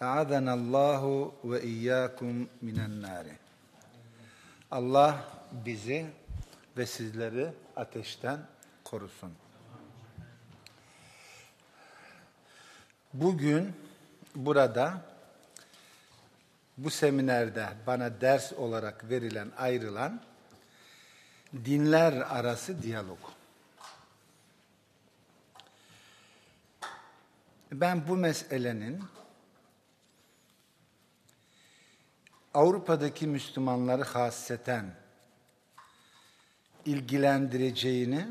اَعَذَنَ اللّٰهُ ve iyyakum minen nâri. Allah bizi ve sizleri ateşten korusun. Bugün burada bu seminerde bana ders olarak verilen, ayrılan dinler arası diyalog. Ben bu meselenin Avrupa'daki Müslümanları hasreten ilgilendireceğini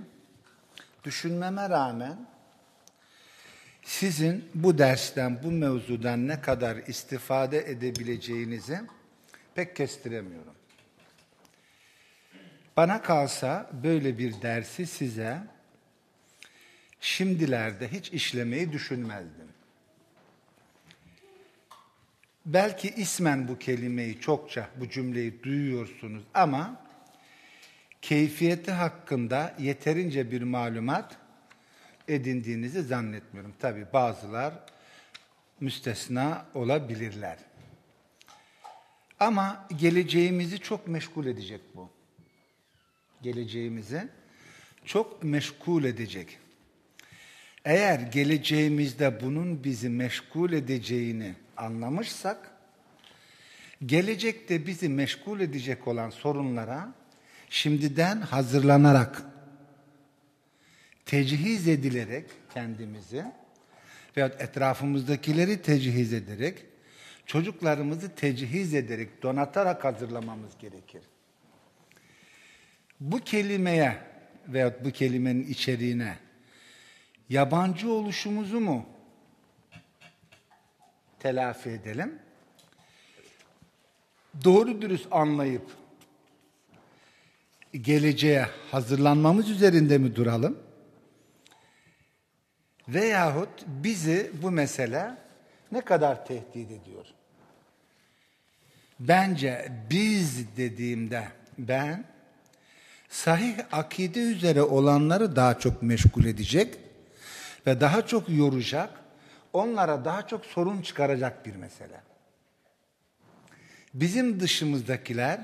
düşünmeme rağmen sizin bu dersten, bu mevzudan ne kadar istifade edebileceğinizi pek kestiremiyorum. Bana kalsa böyle bir dersi size şimdilerde hiç işlemeyi düşünmezdim. Belki ismen bu kelimeyi çokça, bu cümleyi duyuyorsunuz ama keyfiyeti hakkında yeterince bir malumat edindiğinizi zannetmiyorum. Tabi bazılar müstesna olabilirler. Ama geleceğimizi çok meşgul edecek bu. Geleceğimizi çok meşgul edecek. Eğer geleceğimizde bunun bizi meşgul edeceğini anlamışsak, gelecekte bizi meşgul edecek olan sorunlara şimdiden hazırlanarak, tecihiz edilerek kendimizi veyahut etrafımızdakileri tecihiz ederek, çocuklarımızı tecihiz ederek, donatarak hazırlamamız gerekir. Bu kelimeye veyahut bu kelimenin içeriğine yabancı oluşumuzu mu telafi edelim? Doğru dürüst anlayıp geleceğe hazırlanmamız üzerinde mi duralım? Veyahut bizi bu mesele ne kadar tehdit ediyor? Bence biz dediğimde ben sahih akide üzere olanları daha çok meşgul edecek ve daha çok yoracak, onlara daha çok sorun çıkaracak bir mesele. Bizim dışımızdakiler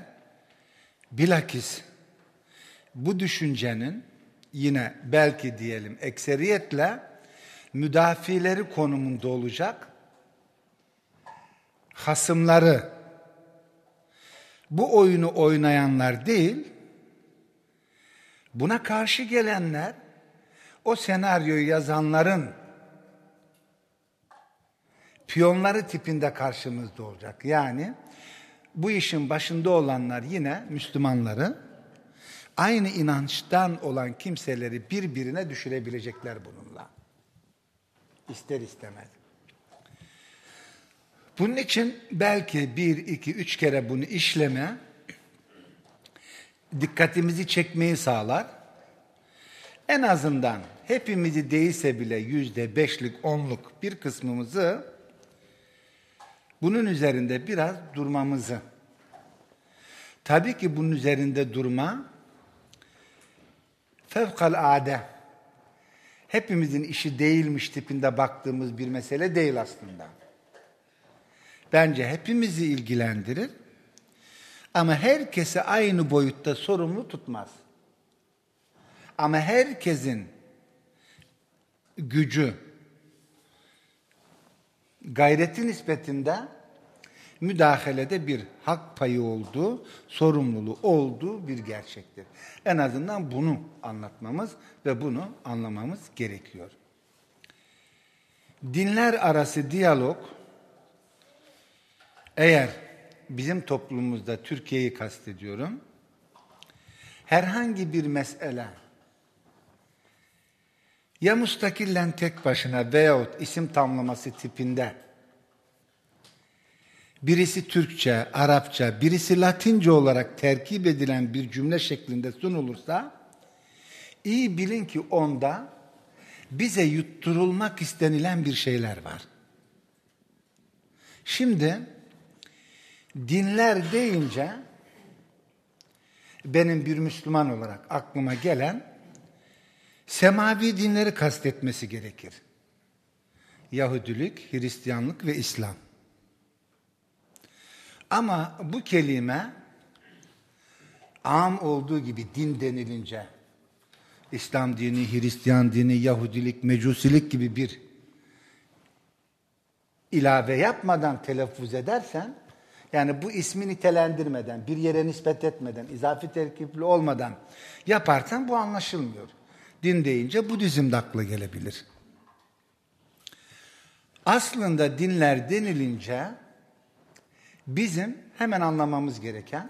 bilakis bu düşüncenin yine belki diyelim ekseriyetle müdafileri konumunda olacak hasımları bu oyunu oynayanlar değil buna karşı gelenler o senaryoyu yazanların piyonları tipinde karşımızda olacak. Yani bu işin başında olanlar yine Müslümanları aynı inançtan olan kimseleri birbirine düşürebilecekler bununla. İster istemez. Bunun için belki bir, iki, üç kere bunu işleme dikkatimizi çekmeyi sağlar. En azından hepimizi değilse bile yüzde beşlik, onluk bir kısmımızı bunun üzerinde biraz durmamızı. Tabii ki bunun üzerinde durma fevkalade hepimizin işi değilmiş tipinde baktığımız bir mesele değil aslında. Bence hepimizi ilgilendirir ama herkese aynı boyutta sorumlu tutmaz. Ama herkesin gücü, gayreti nispetinde müdahalede bir hak payı olduğu, sorumluluğu olduğu bir gerçektir. En azından bunu anlatmamız ve bunu anlamamız gerekiyor. Dinler arası diyalog eğer bizim toplumumuzda Türkiye'yi kastediyorum herhangi bir mesele ya mustakillen tek başına veyahut isim tamlaması tipinde birisi Türkçe, Arapça, birisi Latince olarak terkip edilen bir cümle şeklinde sunulursa iyi bilin ki onda bize yutturulmak istenilen bir şeyler var. Şimdi dinler deyince benim bir Müslüman olarak aklıma gelen semavi dinleri kastetmesi gerekir. Yahudilik, Hristiyanlık ve İslam. Ama bu kelime am olduğu gibi din denilince İslam dini, Hristiyan dini, Yahudilik, Mecusilik gibi bir ilave yapmadan telaffuz edersen yani bu ismi nitelendirmeden, bir yere nispet etmeden, izafi terkipli olmadan yaparsan bu anlaşılmıyor. Din deyince Budizm de akla gelebilir. Aslında dinler denilince bizim hemen anlamamız gereken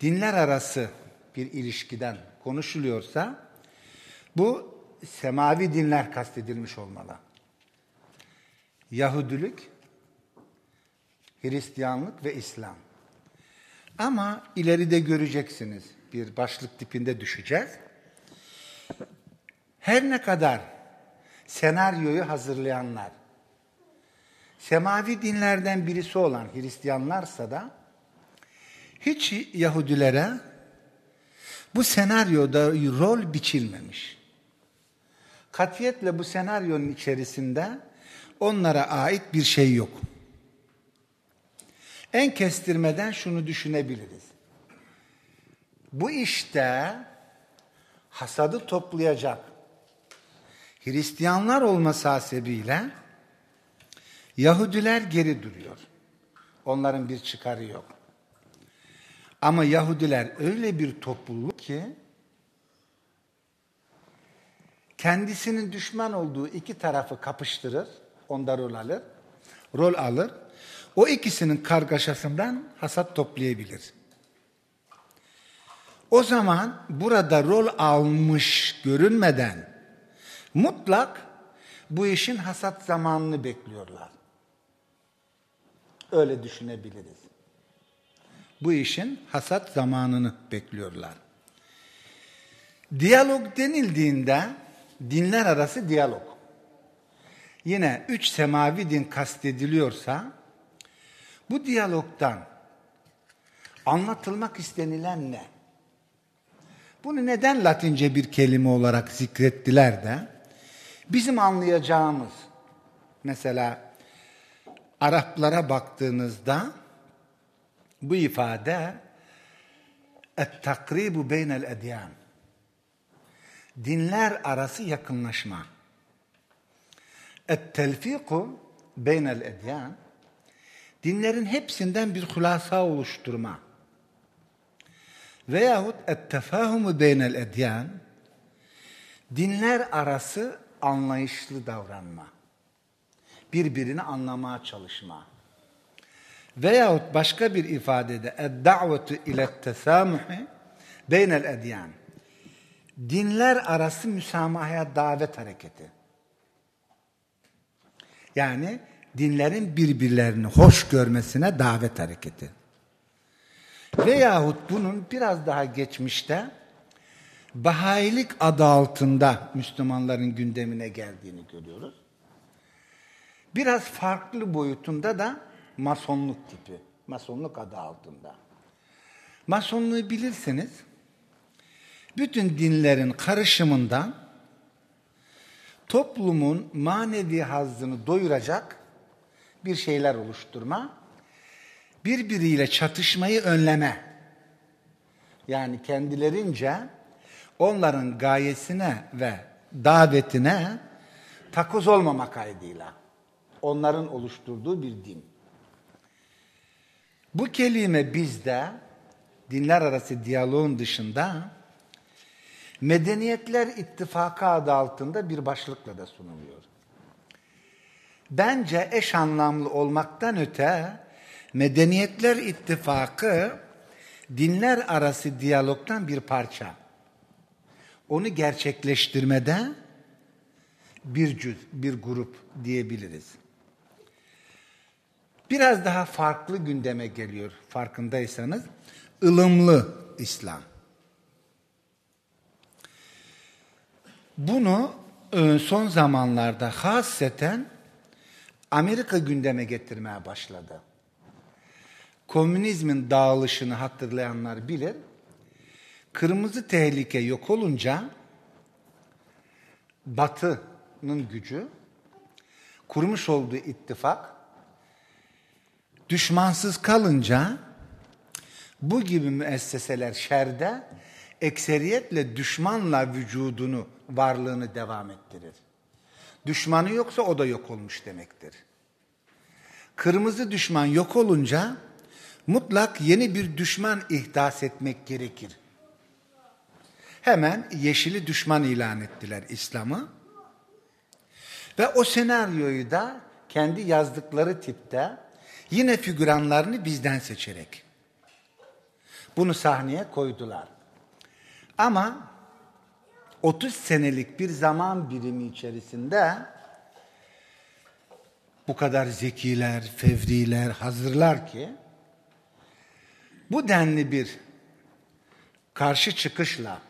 dinler arası bir ilişkiden konuşuluyorsa bu semavi dinler kastedilmiş olmalı. Yahudilik, Hristiyanlık ve İslam. Ama ileride göreceksiniz bir başlık tipinde düşeceğiz. Her ne kadar senaryoyu hazırlayanlar semavi dinlerden birisi olan Hristiyanlarsa da hiç Yahudilere bu senaryoda rol biçilmemiş. Katiyetle bu senaryonun içerisinde onlara ait bir şey yok. En kestirmeden şunu düşünebiliriz. Bu işte hasadı toplayacak Hristiyanlar olması hasebiyle Yahudiler geri duruyor. Onların bir çıkarı yok. Ama Yahudiler öyle bir topluluk ki kendisinin düşman olduğu iki tarafı kapıştırır, onda rol alır, rol alır. O ikisinin kargaşasından hasat toplayabilir. O zaman burada rol almış görünmeden mutlak bu işin hasat zamanını bekliyorlar. Öyle düşünebiliriz. Bu işin hasat zamanını bekliyorlar. Diyalog denildiğinde dinler arası diyalog. Yine üç semavi din kastediliyorsa bu diyalogdan anlatılmak istenilen ne? Bunu neden Latince bir kelime olarak zikrettiler de? Bizim anlayacağımız mesela Araplara baktığınızda bu ifade et-takribu beynel edyan. Dinler arası yakınlaşma. Et-telfiku beynel edyan. Dinlerin hepsinden bir hulasa oluşturma Veyahut ettefahumu beynel edyan dinler arası anlayışlı davranma. Birbirini anlamaya çalışma. Veyahut başka bir ifadede eddavetu ile tesamuhi beynel edyan dinler arası müsamahaya davet hareketi. Yani dinlerin birbirlerini hoş görmesine davet hareketi. Veyahut bunun biraz daha geçmişte Bahayilik adı altında Müslümanların gündemine geldiğini görüyoruz. Biraz farklı boyutunda da masonluk tipi. Masonluk adı altında. Masonluğu bilirsiniz. Bütün dinlerin karışımından toplumun manevi hazzını doyuracak bir şeyler oluşturma, birbiriyle çatışmayı önleme. Yani kendilerince onların gayesine ve davetine takoz olmamak kaydıyla onların oluşturduğu bir din. Bu kelime bizde dinler arası diyaloğun dışında Medeniyetler İttifakı adı altında bir başlıkla da sunuluyor. Bence eş anlamlı olmaktan öte Medeniyetler İttifakı dinler arası diyalogtan bir parça. Onu gerçekleştirmede bir cüz, bir grup diyebiliriz. Biraz daha farklı gündeme geliyor farkındaysanız. ılımlı İslam. Bunu e, son zamanlarda hasreten Amerika gündeme getirmeye başladı. Komünizmin dağılışını hatırlayanlar bilir. Kırmızı tehlike yok olunca Batı'nın gücü kurmuş olduğu ittifak düşmansız kalınca bu gibi müesseseler şerde ekseriyetle düşmanla vücudunu, varlığını devam ettirir. Düşmanı yoksa o da yok olmuş demektir. Kırmızı düşman yok olunca mutlak yeni bir düşman ihdas etmek gerekir. Hemen yeşili düşman ilan ettiler İslam'ı. Ve o senaryoyu da kendi yazdıkları tipte yine figüranlarını bizden seçerek bunu sahneye koydular. Ama 30 senelik bir zaman birimi içerisinde bu kadar zekiler, fevriler hazırlar ki bu denli bir karşı çıkışla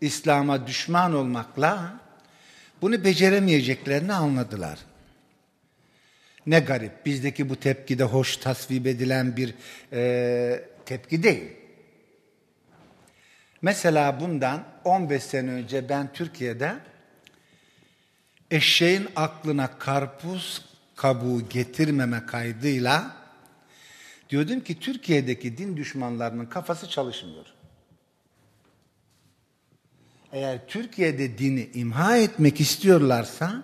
İslam'a düşman olmakla bunu beceremeyeceklerini anladılar. Ne garip bizdeki bu tepkide hoş tasvip edilen bir e, tepki değil. Mesela bundan 15 sene önce ben Türkiye'de eşeğin aklına karpuz kabuğu getirmeme kaydıyla diyordum ki Türkiye'deki din düşmanlarının kafası çalışmıyor. Eğer Türkiye'de dini imha etmek istiyorlarsa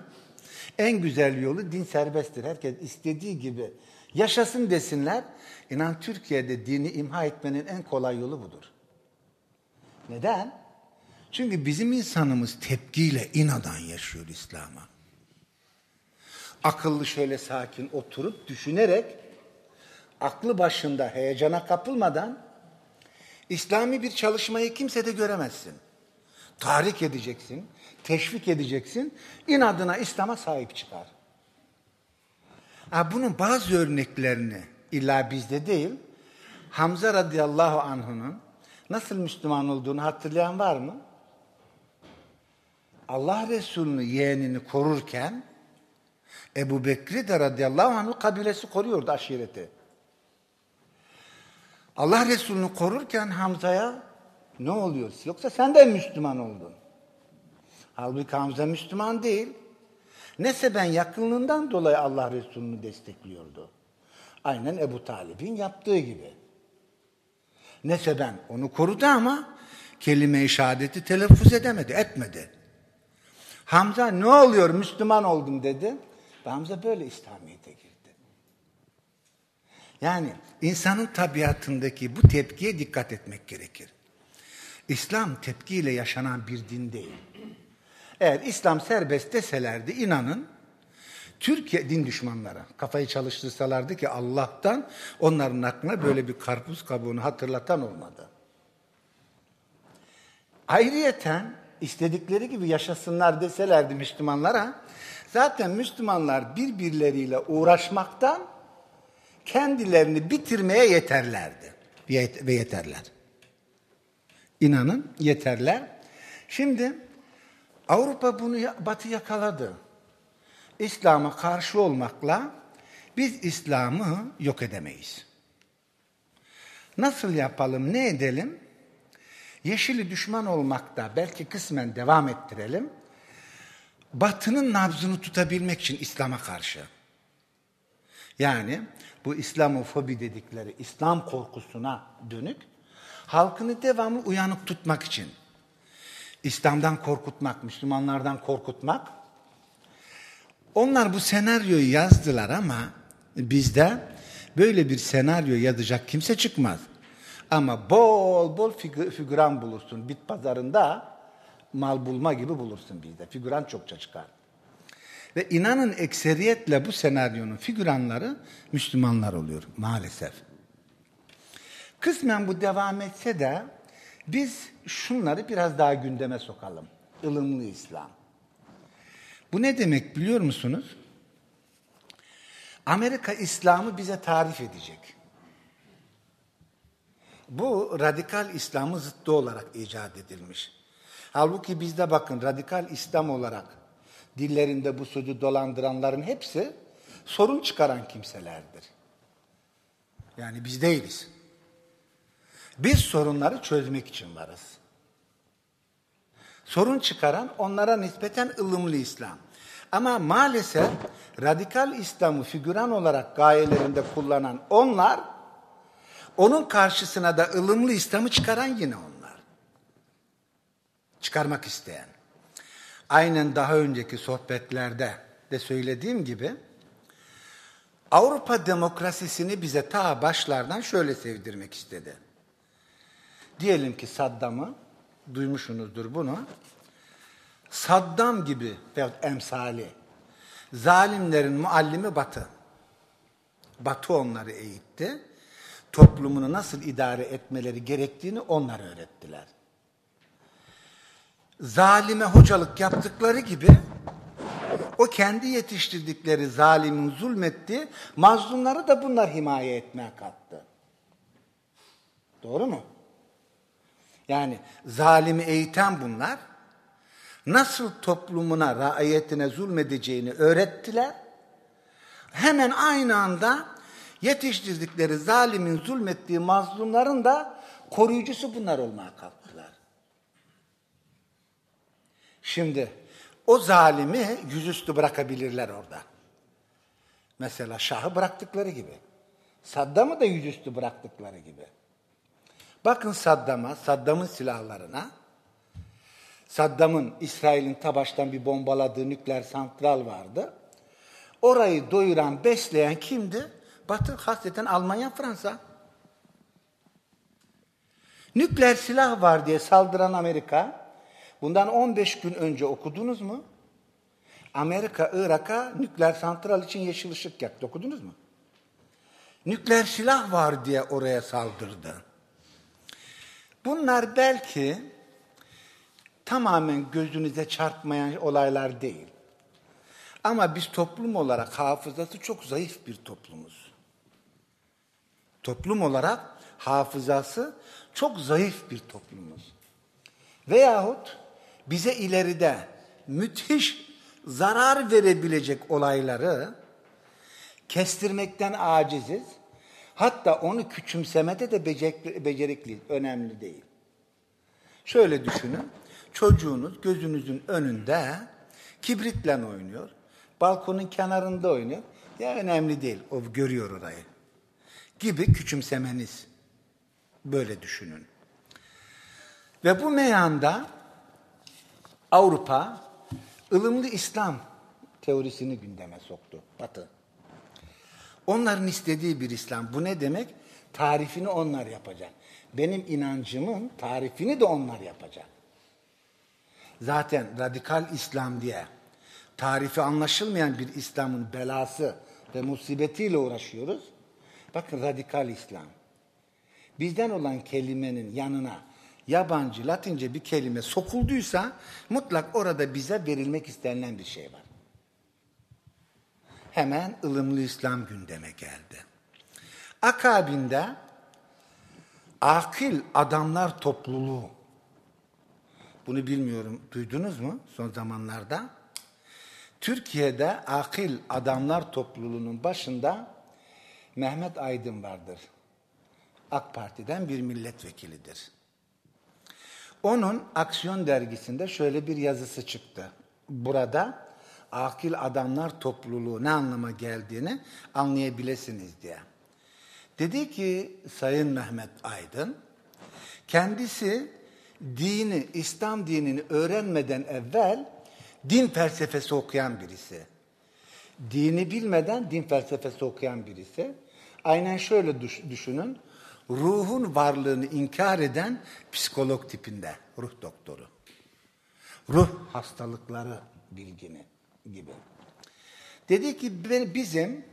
en güzel yolu din serbesttir. Herkes istediği gibi yaşasın desinler. İnan Türkiye'de dini imha etmenin en kolay yolu budur. Neden? Çünkü bizim insanımız tepkiyle inadan yaşıyor İslam'a. Akıllı şöyle sakin oturup düşünerek aklı başında heyecana kapılmadan İslami bir çalışmayı kimse de göremezsin. Tahrik edeceksin, teşvik edeceksin, inadına İslam'a sahip çıkar. Bunun bazı örneklerini illa bizde değil, Hamza radıyallahu anh'ın nasıl Müslüman olduğunu hatırlayan var mı? Allah Resulü'nü yeğenini korurken Ebu Bekri de radıyallahu anh'ın kabilesi koruyordu aşireti. Allah Resulü'nü korurken Hamza'ya ne oluyor? Yoksa sen de Müslüman oldun. Halbuki Hamza Müslüman değil. Nese ben yakınlığından dolayı Allah Resulü'nü destekliyordu. Aynen Ebu Talib'in yaptığı gibi. Nese ben onu korudu ama kelime-i şehadeti telaffuz edemedi, etmedi. Hamza ne oluyor Müslüman oldum dedi. Hamza böyle İslamiyet'e girdi. Yani insanın tabiatındaki bu tepkiye dikkat etmek gerekir. İslam tepkiyle yaşanan bir din değil. Eğer İslam serbest deselerdi inanın Türkiye din düşmanları kafayı çalıştırsalardı ki Allah'tan onların aklına böyle bir karpuz kabuğunu hatırlatan olmadı. Ayrıyeten istedikleri gibi yaşasınlar deselerdi Müslümanlara zaten Müslümanlar birbirleriyle uğraşmaktan kendilerini bitirmeye yeterlerdi ve yeterler. İnanın yeterler. Şimdi Avrupa bunu Batı yakaladı. İslam'a karşı olmakla biz İslam'ı yok edemeyiz. Nasıl yapalım, ne edelim? Yeşili düşman olmakta belki kısmen devam ettirelim. Batının nabzını tutabilmek için İslam'a karşı. Yani bu İslamofobi dedikleri İslam korkusuna dönük halkını devamlı uyanık tutmak için. İslam'dan korkutmak, Müslümanlardan korkutmak. Onlar bu senaryoyu yazdılar ama bizde böyle bir senaryo yazacak kimse çıkmaz. Ama bol bol figü- figüran bulursun. Bit pazarında mal bulma gibi bulursun bizde. Figüran çokça çıkar. Ve inanın ekseriyetle bu senaryonun figüranları Müslümanlar oluyor maalesef. Kısmen bu devam etse de biz şunları biraz daha gündeme sokalım. Ilımlı İslam. Bu ne demek biliyor musunuz? Amerika İslam'ı bize tarif edecek. Bu radikal İslam'ın zıttı olarak icat edilmiş. Halbuki bizde bakın radikal İslam olarak dillerinde bu sözü dolandıranların hepsi sorun çıkaran kimselerdir. Yani biz değiliz. Biz sorunları çözmek için varız. Sorun çıkaran onlara nispeten ılımlı İslam. Ama maalesef radikal İslam'ı figüran olarak gayelerinde kullanan onlar, onun karşısına da ılımlı İslam'ı çıkaran yine onlar. Çıkarmak isteyen. Aynen daha önceki sohbetlerde de söylediğim gibi, Avrupa demokrasisini bize ta başlardan şöyle sevdirmek istedi. Diyelim ki Saddam'ı, duymuşsunuzdur bunu, Saddam gibi emsali, zalimlerin muallimi Batı. Batı onları eğitti. Toplumunu nasıl idare etmeleri gerektiğini onlar öğrettiler. Zalime hocalık yaptıkları gibi o kendi yetiştirdikleri zalimin zulmettiği mazlumları da bunlar himaye etmeye kalktı. Doğru mu? Yani zalimi eğiten bunlar nasıl toplumuna, raiyetine zulmedeceğini öğrettiler. Hemen aynı anda yetiştirdikleri zalimin zulmettiği mazlumların da koruyucusu bunlar olmaya kalktılar. Şimdi o zalimi yüzüstü bırakabilirler orada. Mesela Şah'ı bıraktıkları gibi. Saddam'ı da yüzüstü bıraktıkları gibi. Bakın Saddam'a, Saddam'ın silahlarına, Saddam'ın İsrail'in tabaştan bir bombaladığı nükleer santral vardı. Orayı doyuran, besleyen kimdi? Batı, hasreten Almanya, Fransa. Nükleer silah var diye saldıran Amerika, bundan 15 gün önce okudunuz mu? Amerika, Irak'a nükleer santral için yeşil ışık yaktı. Okudunuz mu? Nükleer silah var diye oraya saldırdı. Bunlar belki tamamen gözünüze çarpmayan olaylar değil. Ama biz toplum olarak hafızası çok zayıf bir toplumuz. Toplum olarak hafızası çok zayıf bir toplumuz. Veyahut bize ileride müthiş zarar verebilecek olayları kestirmekten aciziz. Hatta onu küçümsemede de becerikliyiz. Önemli değil. Şöyle düşünün. Çocuğunuz gözünüzün önünde kibritle oynuyor. Balkonun kenarında oynuyor. Ya önemli değil. O görüyor orayı. Gibi küçümsemeniz. Böyle düşünün. Ve bu meyanda Avrupa ılımlı İslam teorisini gündeme soktu. Batı. Onların istediği bir İslam. Bu ne demek? Tarifini onlar yapacak. Benim inancımın tarifini de onlar yapacak. Zaten radikal İslam diye tarifi anlaşılmayan bir İslam'ın belası ve musibetiyle uğraşıyoruz. Bakın radikal İslam. Bizden olan kelimenin yanına yabancı, latince bir kelime sokulduysa mutlak orada bize verilmek istenilen bir şey var. Hemen ılımlı İslam gündeme geldi. Akabinde akil adamlar topluluğu. Bunu bilmiyorum. Duydunuz mu son zamanlarda? Türkiye'de akil adamlar topluluğunun başında Mehmet Aydın vardır. AK Parti'den bir milletvekilidir. Onun Aksiyon dergisinde şöyle bir yazısı çıktı. Burada akil adamlar topluluğu ne anlama geldiğini anlayabilirsiniz diye. Dedi ki Sayın Mehmet Aydın, kendisi dini, İslam dinini öğrenmeden evvel din felsefesi okuyan birisi. Dini bilmeden din felsefesi okuyan birisi. Aynen şöyle düşünün. Ruhun varlığını inkar eden psikolog tipinde, ruh doktoru. Ruh hastalıkları bilgini gibi. Dedi ki bizim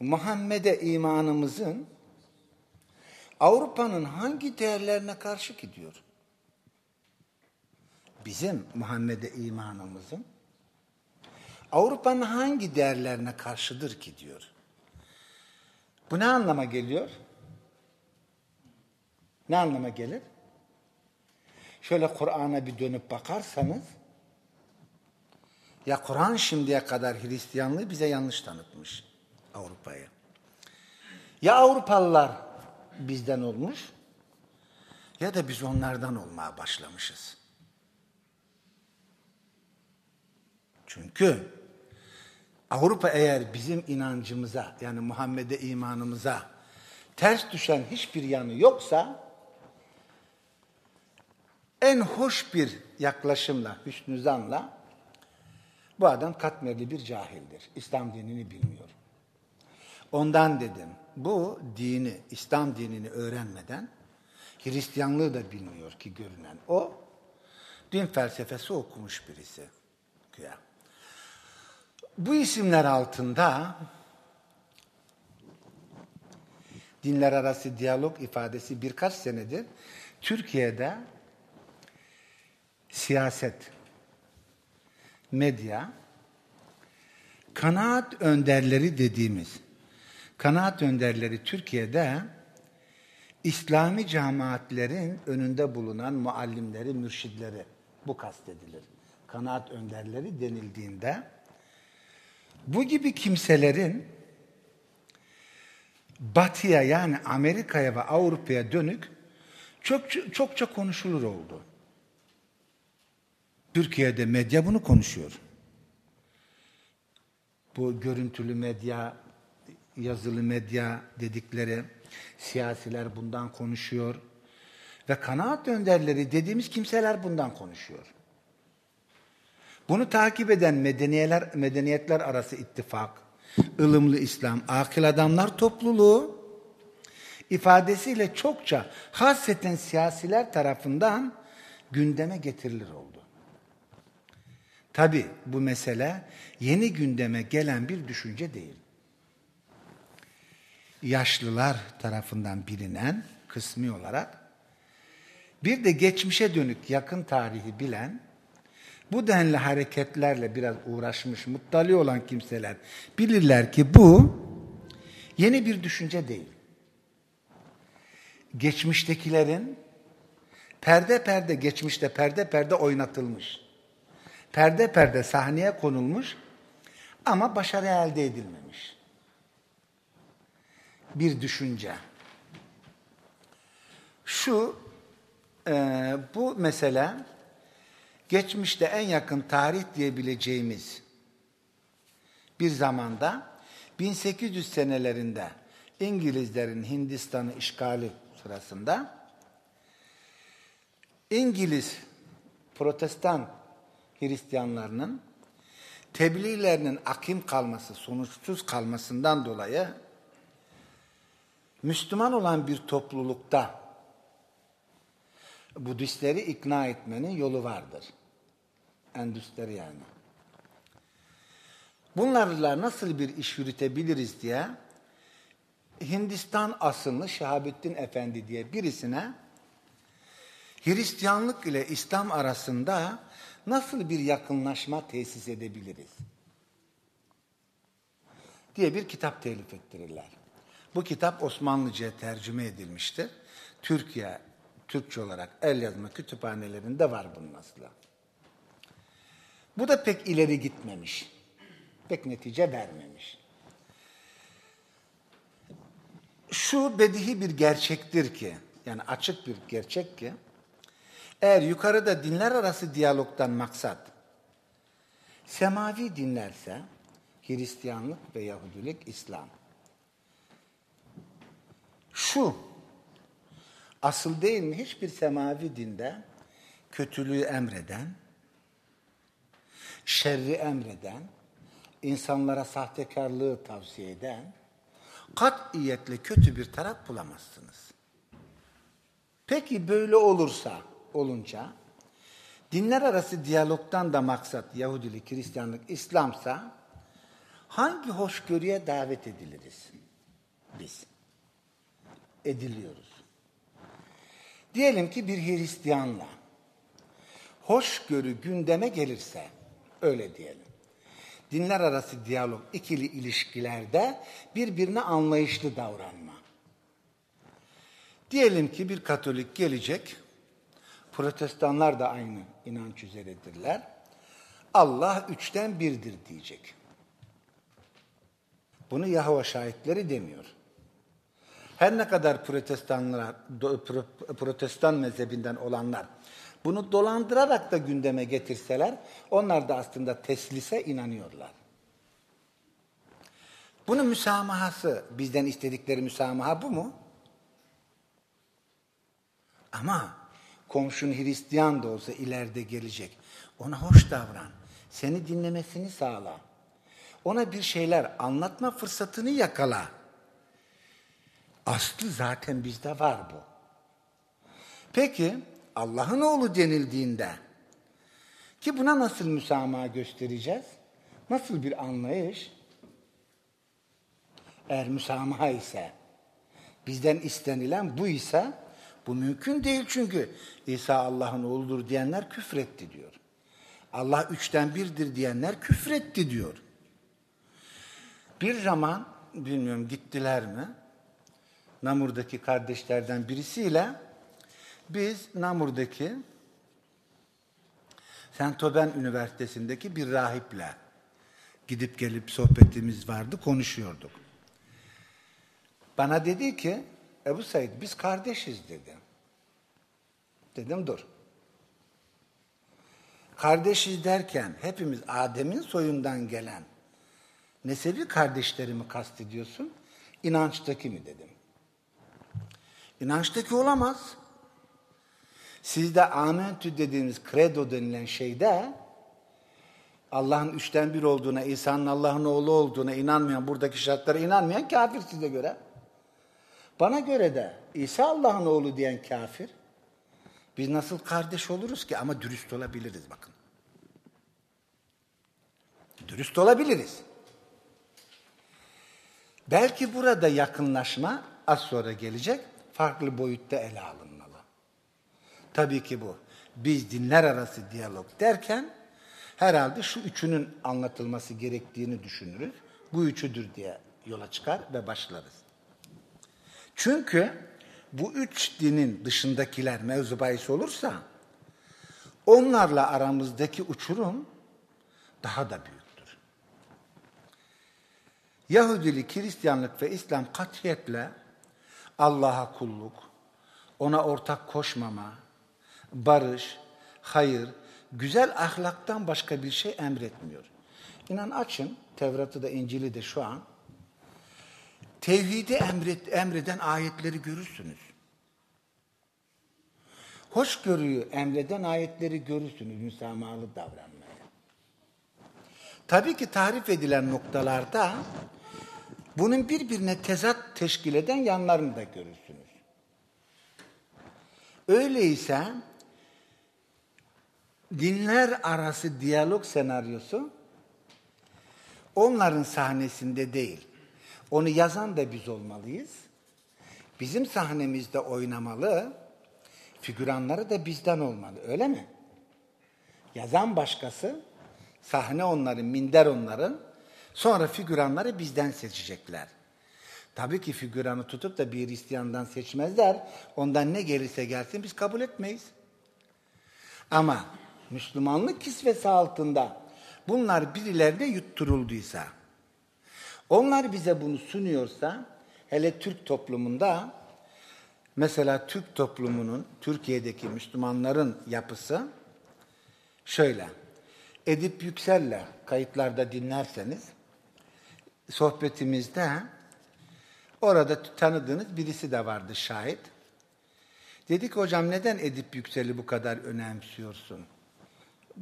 Muhammed'e imanımızın Avrupa'nın hangi değerlerine karşı gidiyor? Bizim Muhammed'e imanımızın Avrupa'nın hangi değerlerine karşıdır ki diyor. Bu ne anlama geliyor? Ne anlama gelir? Şöyle Kur'an'a bir dönüp bakarsanız ya Kur'an şimdiye kadar Hristiyanlığı bize yanlış tanıtmış Avrupa'yı. Ya Avrupalılar bizden olmuş ya da biz onlardan olmaya başlamışız. Çünkü Avrupa eğer bizim inancımıza yani Muhammed'e imanımıza ters düşen hiçbir yanı yoksa en hoş bir yaklaşımla, hüsnü zanla bu adam katmerli bir cahildir. İslam dinini bilmiyor. Ondan dedim bu dini, İslam dinini öğrenmeden Hristiyanlığı da bilmiyor ki görünen. O din felsefesi okumuş birisi. Bu isimler altında dinler arası diyalog ifadesi birkaç senedir Türkiye'de siyaset, medya, kanaat önderleri dediğimiz kanaat önderleri Türkiye'de İslami cemaatlerin önünde bulunan muallimleri, mürşidleri bu kastedilir. Kanaat önderleri denildiğinde bu gibi kimselerin batıya yani Amerika'ya ve Avrupa'ya dönük çok çokça konuşulur oldu. Türkiye'de medya bunu konuşuyor. Bu görüntülü medya, yazılı medya dedikleri siyasiler bundan konuşuyor. Ve kanaat önderleri dediğimiz kimseler bundan konuşuyor. Bunu takip eden medeniyetler, medeniyetler arası ittifak, ılımlı İslam, akıl adamlar topluluğu ifadesiyle çokça hasreten siyasiler tarafından gündeme getirilir oldu. Tabi bu mesele yeni gündeme gelen bir düşünce değil. Yaşlılar tarafından bilinen kısmi olarak bir de geçmişe dönük yakın tarihi bilen bu denli hareketlerle biraz uğraşmış, muttali olan kimseler bilirler ki bu yeni bir düşünce değil. Geçmiştekilerin perde perde geçmişte perde perde oynatılmış. Perde perde sahneye konulmuş ama başarı elde edilmemiş. Bir düşünce. Şu, e, bu mesele geçmişte en yakın tarih diyebileceğimiz bir zamanda 1800 senelerinde İngilizlerin Hindistan'ı işgali sırasında İngiliz protestan Hristiyanlarının tebliğlerinin akim kalması, sonuçsuz kalmasından dolayı Müslüman olan bir toplulukta Budistleri ikna etmenin yolu vardır. Endüstri yani. Bunlarla nasıl bir iş yürütebiliriz diye Hindistan asıllı Şehabettin Efendi diye birisine Hristiyanlık ile İslam arasında nasıl bir yakınlaşma tesis edebiliriz? diye bir kitap telif ettirirler. Bu kitap Osmanlıca'ya tercüme edilmiştir. Türkiye, Türkçe olarak el yazma kütüphanelerinde var bunun aslı. Bu da pek ileri gitmemiş. Pek netice vermemiş. Şu bedihi bir gerçektir ki, yani açık bir gerçek ki, eğer yukarıda dinler arası diyalogdan maksat semavi dinlerse Hristiyanlık ve Yahudilik, İslam. Şu asıl değil mi hiçbir semavi dinde kötülüğü emreden, şerri emreden, insanlara sahtekarlığı tavsiye eden, katiyetle kötü bir taraf bulamazsınız. Peki böyle olursa, olunca dinler arası diyalogdan da maksat Yahudilik, Hristiyanlık, İslamsa hangi hoşgörüye davet ediliriz biz? Ediliyoruz. Diyelim ki bir Hristiyanla hoşgörü gündeme gelirse, öyle diyelim. Dinler arası diyalog, ikili ilişkilerde birbirine anlayışlı davranma. Diyelim ki bir Katolik gelecek, protestanlar da aynı inanç üzeredirler. Allah üçten birdir diyecek. Bunu Yahova şahitleri demiyor. Her ne kadar protestanlar, protestan mezhebinden olanlar bunu dolandırarak da gündeme getirseler, onlar da aslında teslise inanıyorlar. Bunun müsamahası, bizden istedikleri müsamaha bu mu? Ama komşun Hristiyan da olsa ileride gelecek. Ona hoş davran. Seni dinlemesini sağla. Ona bir şeyler anlatma fırsatını yakala. Aslı zaten bizde var bu. Peki Allah'ın oğlu denildiğinde ki buna nasıl müsamaha göstereceğiz? Nasıl bir anlayış? Eğer müsamaha ise, bizden istenilen bu ise, bu mümkün değil çünkü İsa Allah'ın oğludur diyenler küfretti diyor. Allah üçten birdir diyenler küfretti diyor. Bir zaman, bilmiyorum gittiler mi, Namur'daki kardeşlerden birisiyle biz Namur'daki Sentoben Üniversitesi'ndeki bir rahiple gidip gelip sohbetimiz vardı, konuşuyorduk. Bana dedi ki, Ebu Said biz kardeşiz dedi. Dedim dur. Kardeşiz derken hepimiz Adem'in soyundan gelen nesevi kardeşlerimi kastediyorsun? İnançtaki mi dedim. İnançtaki olamaz. Sizde amentü dediğiniz credo denilen şeyde Allah'ın üçten bir olduğuna, İsa'nın Allah'ın oğlu olduğuna inanmayan, buradaki şartlara inanmayan kafir size göre. Bana göre de İsa Allah'ın oğlu diyen kafir. Biz nasıl kardeş oluruz ki ama dürüst olabiliriz bakın. Dürüst olabiliriz. Belki burada yakınlaşma az sonra gelecek, farklı boyutta ele alınmalı. Tabii ki bu. Biz dinler arası diyalog derken herhalde şu üçünün anlatılması gerektiğini düşünürüz. Bu üçüdür diye yola çıkar ve başlarız. Çünkü bu üç dinin dışındakiler mevzu bahis olursa onlarla aramızdaki uçurum daha da büyüktür. Yahudilik, Hristiyanlık ve İslam katiyetle Allah'a kulluk, ona ortak koşmama, barış, hayır, güzel ahlaktan başka bir şey emretmiyor. İnan açın, Tevrat'ı da İncil'i de şu an tevhidi emret, emreden ayetleri görürsünüz. Hoşgörüyü emreden ayetleri görürsünüz müsamahalı davranmaya. Tabii ki tarif edilen noktalarda bunun birbirine tezat teşkil eden yanlarını da görürsünüz. Öyleyse dinler arası diyalog senaryosu onların sahnesinde değil. Onu yazan da biz olmalıyız. Bizim sahnemizde oynamalı, figüranları da bizden olmalı. Öyle mi? Yazan başkası, sahne onların, minder onların. Sonra figüranları bizden seçecekler. Tabii ki figüranı tutup da bir Hristiyandan seçmezler. Ondan ne gelirse gelsin biz kabul etmeyiz. Ama Müslümanlık kisvesi altında bunlar birilerine yutturulduysa, onlar bize bunu sunuyorsa, hele Türk toplumunda, mesela Türk toplumunun, Türkiye'deki Müslümanların yapısı şöyle. Edip Yüksel'le kayıtlarda dinlerseniz, sohbetimizde orada tanıdığınız birisi de vardı şahit. Dedik hocam neden Edip Yüksel'i bu kadar önemsiyorsun?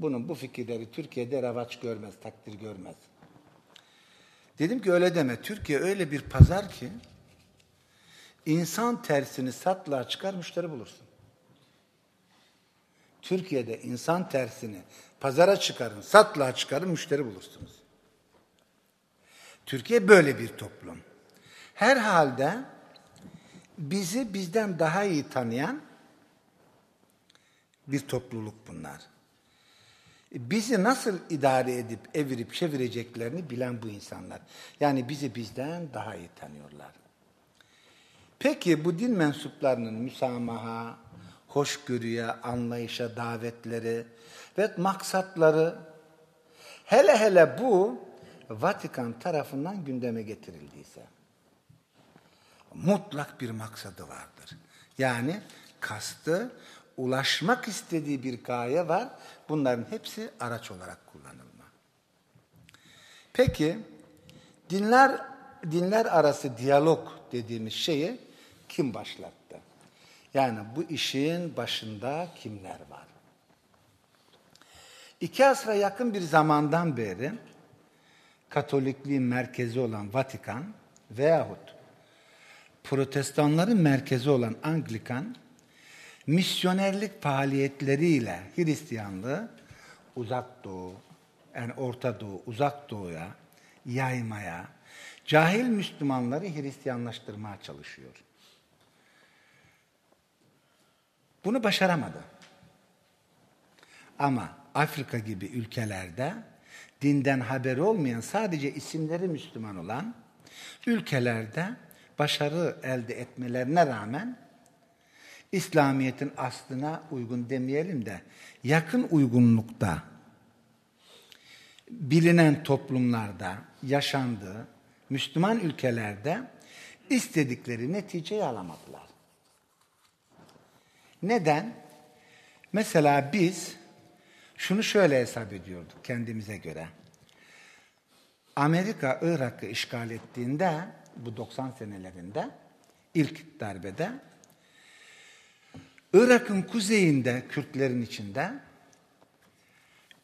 bunun bu fikirleri Türkiye'de ravaç görmez, takdir görmez. Dedim ki öyle deme. Türkiye öyle bir pazar ki insan tersini satlığa çıkar müşteri bulursun. Türkiye'de insan tersini pazara çıkarın, satlığa çıkarın müşteri bulursunuz. Türkiye böyle bir toplum. Herhalde bizi bizden daha iyi tanıyan bir topluluk bunlar. Bizi nasıl idare edip evirip çevireceklerini bilen bu insanlar. Yani bizi bizden daha iyi tanıyorlar. Peki bu din mensuplarının müsamaha, hoşgörüye, anlayışa davetleri ve maksatları hele hele bu Vatikan tarafından gündeme getirildiyse mutlak bir maksadı vardır. Yani kastı ulaşmak istediği bir gaye var. Bunların hepsi araç olarak kullanılma. Peki dinler dinler arası diyalog dediğimiz şeyi kim başlattı? Yani bu işin başında kimler var? İki asra yakın bir zamandan beri Katolikliğin merkezi olan Vatikan veyahut Protestanların merkezi olan Anglikan misyonerlik faaliyetleriyle Hristiyanlığı uzak doğu, yani Orta Doğu, uzak doğuya yaymaya, cahil Müslümanları Hristiyanlaştırmaya çalışıyor. Bunu başaramadı. Ama Afrika gibi ülkelerde dinden haberi olmayan sadece isimleri Müslüman olan ülkelerde başarı elde etmelerine rağmen İslamiyet'in aslına uygun demeyelim de yakın uygunlukta bilinen toplumlarda yaşandığı Müslüman ülkelerde istedikleri neticeyi alamadılar. Neden? Mesela biz şunu şöyle hesap ediyorduk kendimize göre. Amerika Irak'ı işgal ettiğinde bu 90 senelerinde ilk darbede Irak'ın kuzeyinde Kürtlerin içinde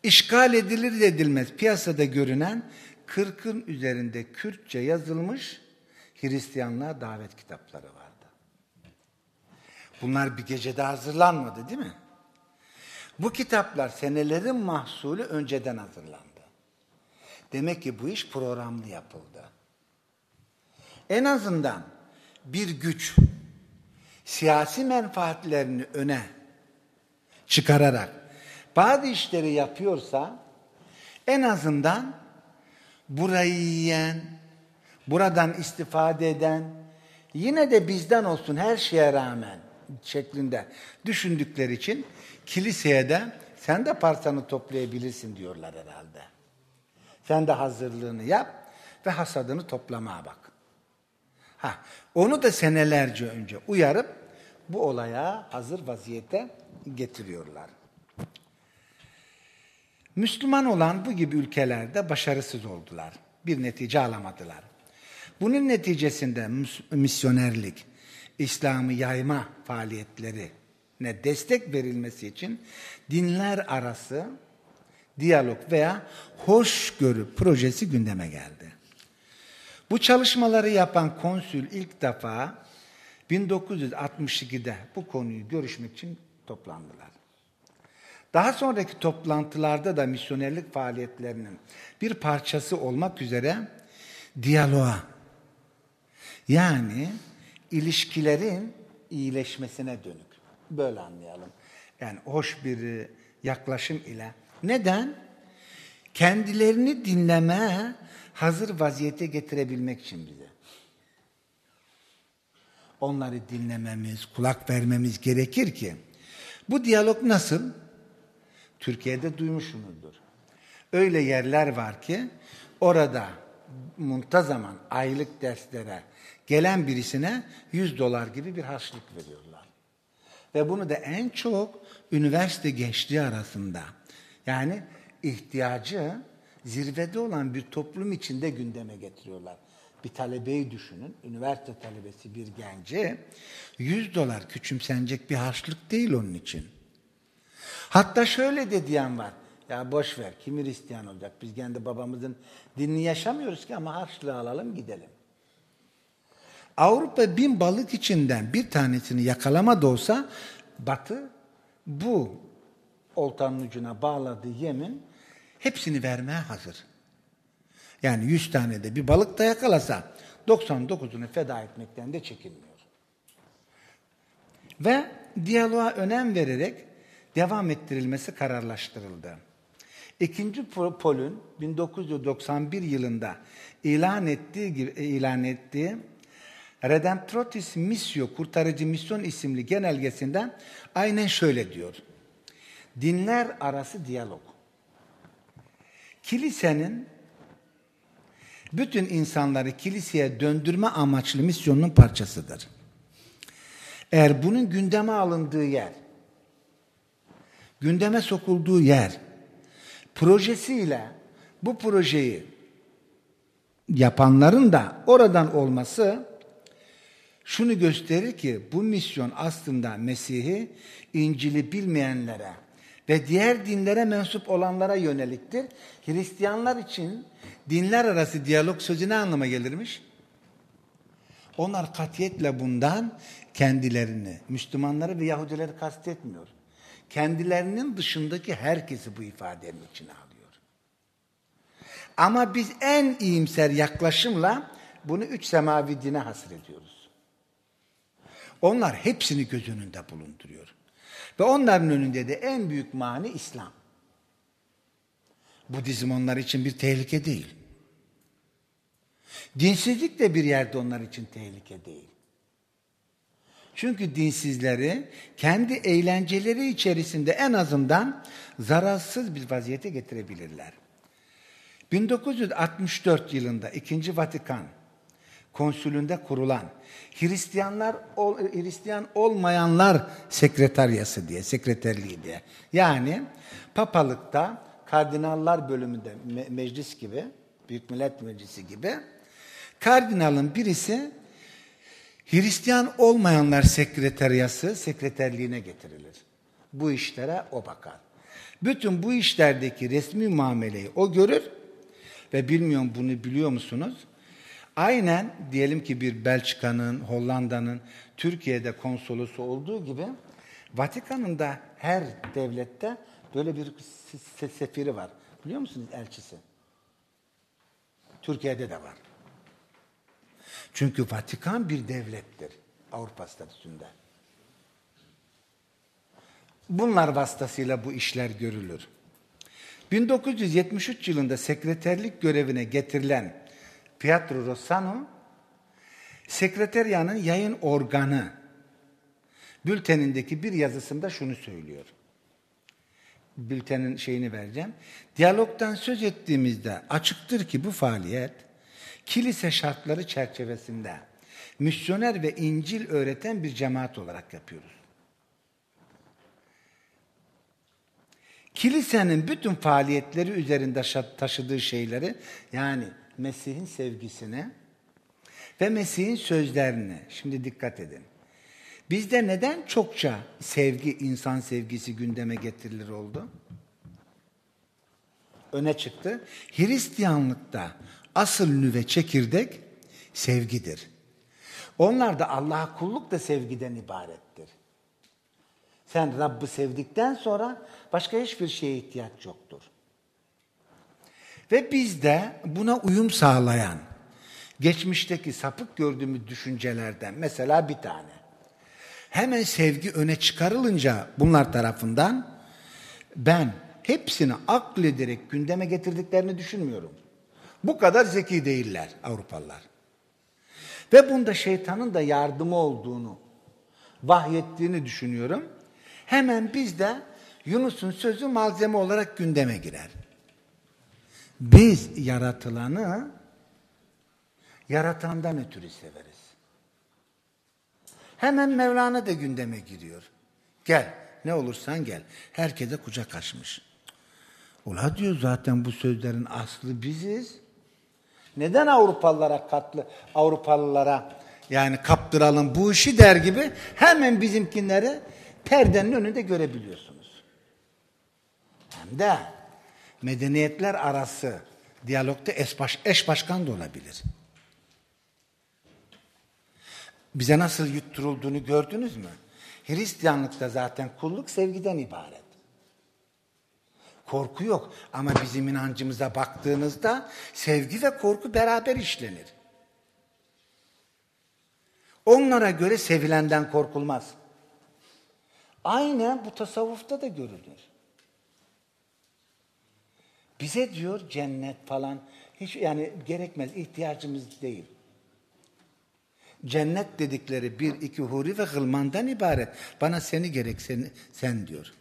işgal edilir edilmez piyasada görünen 40'ın üzerinde Kürtçe yazılmış Hristiyanlığa davet kitapları vardı. Bunlar bir gecede hazırlanmadı değil mi? Bu kitaplar senelerin mahsulü önceden hazırlandı. Demek ki bu iş programlı yapıldı. En azından bir güç siyasi menfaatlerini öne çıkararak bazı işleri yapıyorsa en azından burayı yiyen, buradan istifade eden, yine de bizden olsun her şeye rağmen şeklinde düşündükleri için kiliseye de sen de parçanı toplayabilirsin diyorlar herhalde. Sen de hazırlığını yap ve hasadını toplamaya bak. Ha, onu da senelerce önce uyarıp bu olaya hazır vaziyete getiriyorlar. Müslüman olan bu gibi ülkelerde başarısız oldular. Bir netice alamadılar. Bunun neticesinde misyonerlik, İslam'ı yayma faaliyetleri ne destek verilmesi için dinler arası diyalog veya hoşgörü projesi gündeme geldi. Bu çalışmaları yapan konsül ilk defa 1962'de bu konuyu görüşmek için toplandılar. Daha sonraki toplantılarda da misyonerlik faaliyetlerinin bir parçası olmak üzere diyaloğa yani ilişkilerin iyileşmesine dönük. Böyle anlayalım. Yani hoş bir yaklaşım ile. Neden? Kendilerini dinlemeye hazır vaziyete getirebilmek için bize. Onları dinlememiz, kulak vermemiz gerekir ki. Bu diyalog nasıl? Türkiye'de duymuşsunuzdur. Öyle yerler var ki orada muntazaman aylık derslere gelen birisine 100 dolar gibi bir harçlık veriyorlar. Ve bunu da en çok üniversite gençliği arasında yani ihtiyacı zirvede olan bir toplum içinde gündeme getiriyorlar. Bir talebeyi düşünün, üniversite talebesi bir genci 100 dolar küçümsenecek bir harçlık değil onun için. Hatta şöyle de diyen var, Ya boş ver kim Hristiyan olacak? Biz kendi babamızın dinini yaşamıyoruz ki ama harçlığı alalım gidelim. Avrupa bin balık içinden bir tanesini yakalama da olsa Batı bu oltanın ucuna bağladığı yemin hepsini vermeye hazır. Yani 100 tane de bir balık da yakalasa 99'unu feda etmekten de çekinmiyor. Ve diyaloğa önem vererek devam ettirilmesi kararlaştırıldı. İkinci polün 1991 yılında ilan ettiği gibi ilan ettiği Redemptoris Missio Kurtarıcı Misyon isimli genelgesinden aynen şöyle diyor. Dinler arası diyalog. Kilisenin bütün insanları kiliseye döndürme amaçlı misyonun parçasıdır. Eğer bunun gündeme alındığı yer, gündeme sokulduğu yer, projesiyle bu projeyi yapanların da oradan olması şunu gösterir ki bu misyon aslında Mesih'i, İncil'i bilmeyenlere ve diğer dinlere mensup olanlara yöneliktir. Hristiyanlar için dinler arası diyalog sözü ne anlama gelirmiş? Onlar katiyetle bundan kendilerini, Müslümanları ve Yahudileri kastetmiyor. Kendilerinin dışındaki herkesi bu ifadenin içine alıyor. Ama biz en iyimser yaklaşımla bunu üç semavi dine hasrediyoruz. Onlar hepsini göz önünde bulunduruyor. Ve onların önünde de en büyük mani İslam. Budizm onlar için bir tehlike değil. Dinsizlik de bir yerde onlar için tehlike değil. Çünkü dinsizleri kendi eğlenceleri içerisinde en azından zararsız bir vaziyete getirebilirler. 1964 yılında 2. Vatikan konsülünde kurulan Hristiyanlar Hristiyan olmayanlar sekreteryası diye, sekreterliği diye. Yani papalıkta kardinallar bölümünde me meclis gibi, Büyük Millet Meclisi gibi kardinalın birisi Hristiyan olmayanlar sekreteryası sekreterliğine getirilir. Bu işlere o bakar. Bütün bu işlerdeki resmi muameleyi o görür ve bilmiyorum bunu biliyor musunuz? Aynen diyelim ki bir Belçika'nın, Hollanda'nın Türkiye'de konsolosu olduğu gibi Vatikan'ın da her devlette böyle bir sefiri var. Biliyor musunuz elçisi? Türkiye'de de var. Çünkü Vatikan bir devlettir Avrupa statüsünde. Bunlar vasıtasıyla bu işler görülür. 1973 yılında sekreterlik görevine getirilen Pietro Rossano, sekreteryanın yayın organı bültenindeki bir yazısında şunu söylüyor. Bültenin şeyini vereceğim. Diyalogdan söz ettiğimizde açıktır ki bu faaliyet kilise şartları çerçevesinde misyoner ve İncil öğreten bir cemaat olarak yapıyoruz. Kilisenin bütün faaliyetleri üzerinde taşıdığı şeyleri yani Mesih'in sevgisini ve Mesih'in sözlerini şimdi dikkat edin. Bizde neden çokça sevgi, insan sevgisi gündeme getirilir oldu? Öne çıktı. Hristiyanlıkta asıl nüve çekirdek sevgidir. Onlar da Allah'a kulluk da sevgiden ibarettir. Sen Rabb'i sevdikten sonra başka hiçbir şeye ihtiyaç yoktur. Ve bizde buna uyum sağlayan, geçmişteki sapık gördüğümüz düşüncelerden mesela bir tane. Hemen sevgi öne çıkarılınca bunlar tarafından ben hepsini aklederek gündeme getirdiklerini düşünmüyorum. Bu kadar zeki değiller Avrupalılar. Ve bunda şeytanın da yardımı olduğunu, vahyettiğini düşünüyorum. Hemen bizde Yunus'un sözü malzeme olarak gündeme girer. Biz yaratılanı yaratandan ötürü severiz. Hemen Mevlana da gündeme giriyor. Gel, ne olursan gel. Herkese kucak açmış. Ula diyor zaten bu sözlerin aslı biziz. Neden Avrupalılara katlı, Avrupalılara yani kaptıralım bu işi der gibi hemen bizimkinleri perdenin önünde görebiliyorsunuz. Hem de medeniyetler arası diyalogda eş, baş, eş başkan da olabilir. Bize nasıl yutturulduğunu gördünüz mü? Hristiyanlıkta zaten kulluk sevgiden ibaret. Korku yok ama bizim inancımıza baktığınızda sevgi ve korku beraber işlenir. Onlara göre sevilenden korkulmaz. Aynen bu tasavvufta da görülür. Bize diyor cennet falan hiç yani gerekmez ihtiyacımız değil. Cennet dedikleri bir iki huri ve hılmandan ibaret. Bana seni gerek seni, sen diyor.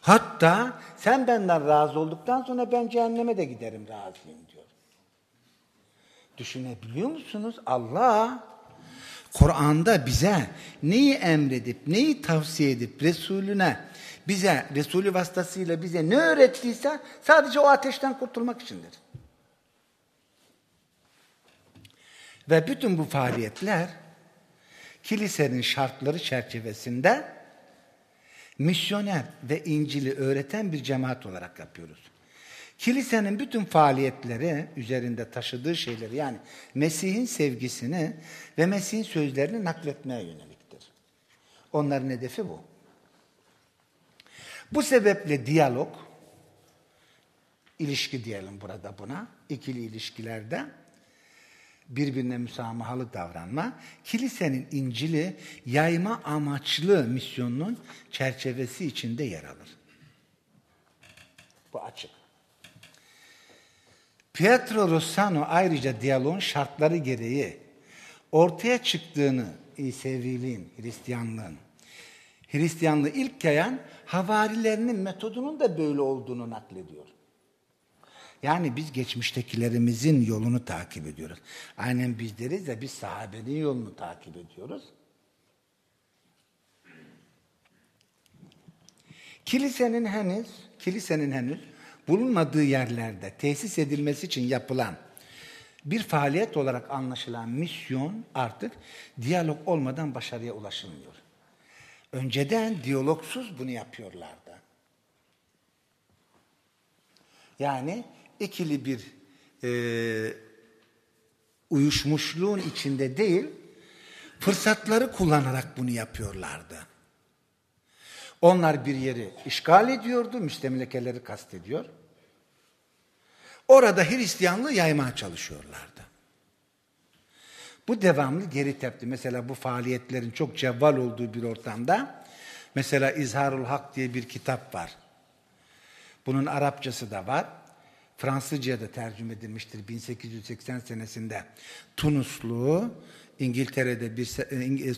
Hatta sen benden razı olduktan sonra ben cehenneme de giderim razıyım diyor. Düşünebiliyor musunuz? Allah Kur'an'da bize neyi emredip, neyi tavsiye edip Resulüne bize, Resulü vasıtasıyla bize ne öğrettiyse sadece o ateşten kurtulmak içindir. Ve bütün bu faaliyetler kilisenin şartları çerçevesinde misyoner ve İncil'i öğreten bir cemaat olarak yapıyoruz. Kilisenin bütün faaliyetleri üzerinde taşıdığı şeyleri yani Mesih'in sevgisini ve Mesih'in sözlerini nakletmeye yöneliktir. Onların hedefi bu. Bu sebeple diyalog, ilişki diyelim burada buna, ikili ilişkilerde birbirine müsamahalı davranma, kilisenin İncil'i yayma amaçlı misyonunun çerçevesi içinde yer alır. Bu açık. Pietro Rossano ayrıca diyaloğun şartları gereği ortaya çıktığını İseviliğin, Hristiyanlığın, Hristiyanlığı ilk yayan havarilerinin metodunun da böyle olduğunu naklediyor. Yani biz geçmiştekilerimizin yolunu takip ediyoruz. Aynen biz deriz ya biz sahabenin yolunu takip ediyoruz. Kilisenin henüz, kilisenin henüz bulunmadığı yerlerde tesis edilmesi için yapılan bir faaliyet olarak anlaşılan misyon artık diyalog olmadan başarıya ulaşılmıyor. Önceden diyalogsuz bunu yapıyorlardı. Yani ikili bir e, uyuşmuşluğun içinde değil, fırsatları kullanarak bunu yapıyorlardı. Onlar bir yeri işgal ediyordu, müstemlekeleri kastediyor. Orada Hristiyanlığı yaymaya çalışıyorlardı. Bu devamlı geri tepti. Mesela bu faaliyetlerin çok cevval olduğu bir ortamda mesela İzharul Hak diye bir kitap var. Bunun Arapçası da var. Fransızca'ya da tercüme edilmiştir 1880 senesinde. Tunuslu, İngiltere'de bir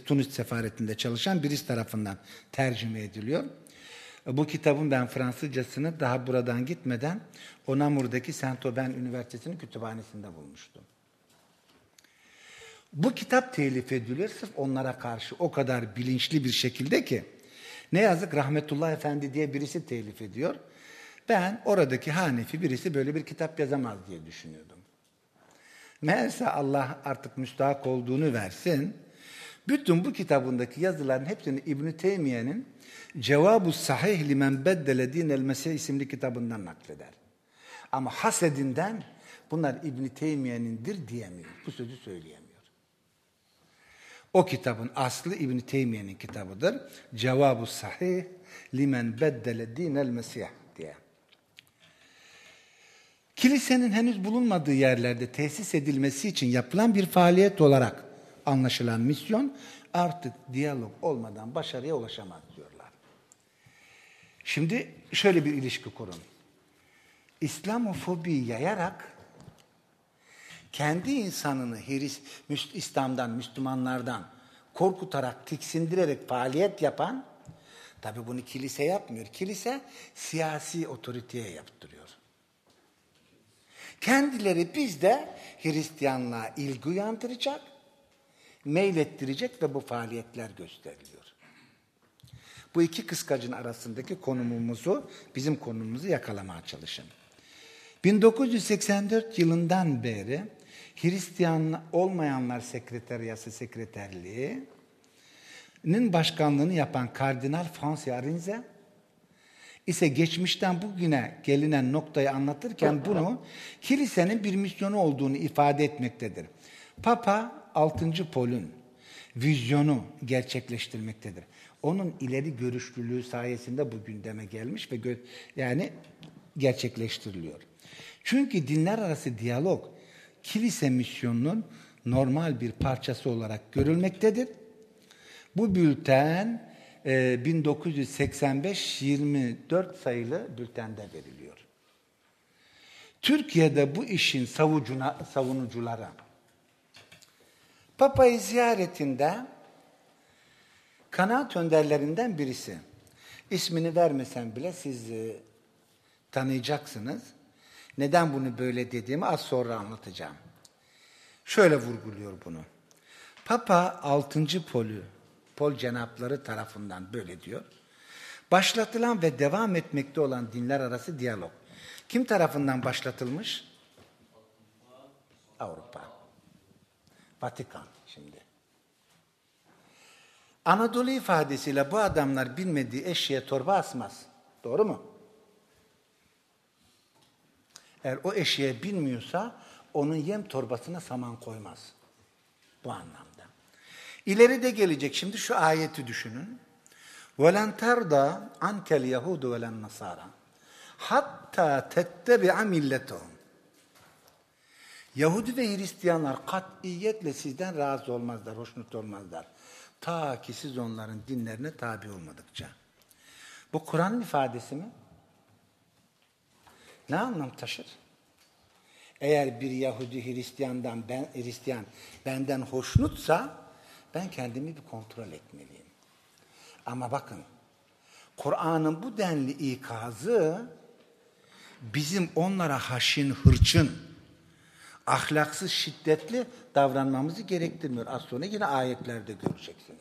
Tunus sefaretinde çalışan birisi tarafından tercüme ediliyor. Bu kitabın ben Fransızcasını daha buradan gitmeden Onamur'daki Saint-Aubin Üniversitesi'nin kütüphanesinde bulmuştum. Bu kitap telif ediliyor sırf onlara karşı o kadar bilinçli bir şekilde ki ne yazık Rahmetullah Efendi diye birisi telif ediyor. Ben oradaki Hanefi birisi böyle bir kitap yazamaz diye düşünüyordum. Meğerse Allah artık müstahak olduğunu versin. Bütün bu kitabındaki yazıların hepsini İbn Teymiye'nin Cevabu Sahih limen beddele dinel Mesih isimli kitabından nakleder. Ama hasedinden bunlar İbn Teymiye'nindir diyemiyor. Bu sözü söyleyemiyor. O kitabın aslı İbn Teymiye'nin kitabıdır. Cevabu Sahih limen beddele dinel Mesih diye. Kilisenin henüz bulunmadığı yerlerde tesis edilmesi için yapılan bir faaliyet olarak anlaşılan misyon artık diyalog olmadan başarıya ulaşamaz diyorlar. Şimdi şöyle bir ilişki kurun. İslamofobiyi yayarak kendi insanını Hris, İslam'dan, Müslümanlardan korkutarak, tiksindirerek faaliyet yapan, tabi bunu kilise yapmıyor. Kilise siyasi otoriteye yaptırıyor. Kendileri bizde Hristiyanlığa ilgi uyandıracak, meylettirecek ve bu faaliyetler gösteriliyor. Bu iki kıskacın arasındaki konumumuzu, bizim konumumuzu yakalamaya çalışın. 1984 yılından beri Hristiyan olmayanlar sekreteriyası sekreterliğinin başkanlığını yapan Kardinal Francis Arinze, ise geçmişten bugüne gelinen noktayı anlatırken bunu kilisenin bir misyonu olduğunu ifade etmektedir. Papa 6. Pol'ün vizyonu gerçekleştirmektedir. Onun ileri görüşlülüğü sayesinde bu gündeme gelmiş ve yani gerçekleştiriliyor. Çünkü dinler arası diyalog kilise misyonunun normal bir parçası olarak görülmektedir. Bu bülten 1985-24 sayılı bültende veriliyor. Türkiye'de bu işin savucuna, savunucuları Papa'yı ziyaretinde kanaat önderlerinden birisi. İsmini vermesem bile siz e, tanıyacaksınız. Neden bunu böyle dediğimi az sonra anlatacağım. Şöyle vurguluyor bunu. Papa 6. Polü, Pol cenapları tarafından böyle diyor. Başlatılan ve devam etmekte olan dinler arası diyalog. Kim tarafından başlatılmış? Avrupa. Vatikan şimdi. Anadolu ifadesiyle bu adamlar bilmediği eşeğe torba asmaz. Doğru mu? Eğer o eşeğe bilmiyorsa onun yem torbasına saman koymaz. Bu anlamda. İleri de gelecek. Şimdi şu ayeti düşünün. وَلَنْ تَرْضَى عَنْكَ الْيَهُودُ وَلَنْ نَصَارَى hatta tettebi'a milletahum. Yahudi ve Hristiyanlar katiyetle sizden razı olmazlar, hoşnut olmazlar. Ta ki siz onların dinlerine tabi olmadıkça. Bu Kur'an ifadesi mi? Ne anlam taşır? Eğer bir Yahudi Hristiyandan ben Hristiyan benden hoşnutsa ben kendimi bir kontrol etmeliyim. Ama bakın Kur'an'ın bu denli ikazı bizim onlara haşin, hırçın, ahlaksız, şiddetli davranmamızı gerektirmiyor. Az sonra yine ayetlerde göreceksiniz.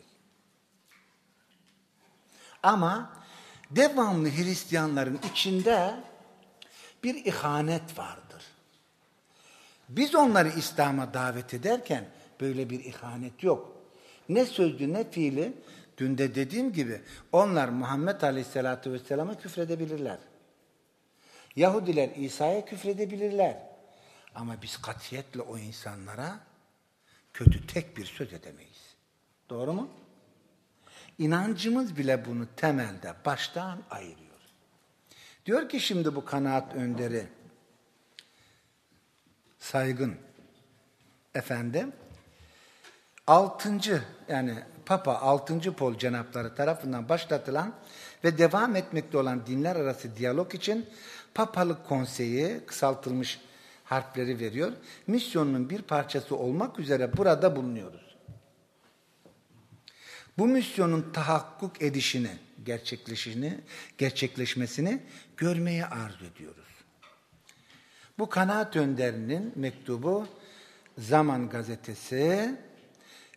Ama devamlı Hristiyanların içinde bir ihanet vardır. Biz onları İslam'a davet ederken böyle bir ihanet yok. Ne sözlü ne fiili dün de dediğim gibi onlar Muhammed Aleyhisselatü Vesselam'a küfredebilirler. Yahudiler İsa'ya küfredebilirler. Ama biz katiyetle o insanlara kötü tek bir söz edemeyiz. Doğru mu? İnancımız bile bunu temelde baştan ayırıyor. Diyor ki şimdi bu kanaat önderi saygın efendim altıncı yani Papa 6. Pol cenapları tarafından başlatılan ve devam etmekte olan dinler arası diyalog için Papalık Konseyi kısaltılmış harfleri veriyor. Misyonun bir parçası olmak üzere burada bulunuyoruz. Bu misyonun tahakkuk edişini, gerçekleşini, gerçekleşmesini görmeye arzu ediyoruz. Bu kanaat önderinin mektubu Zaman Gazetesi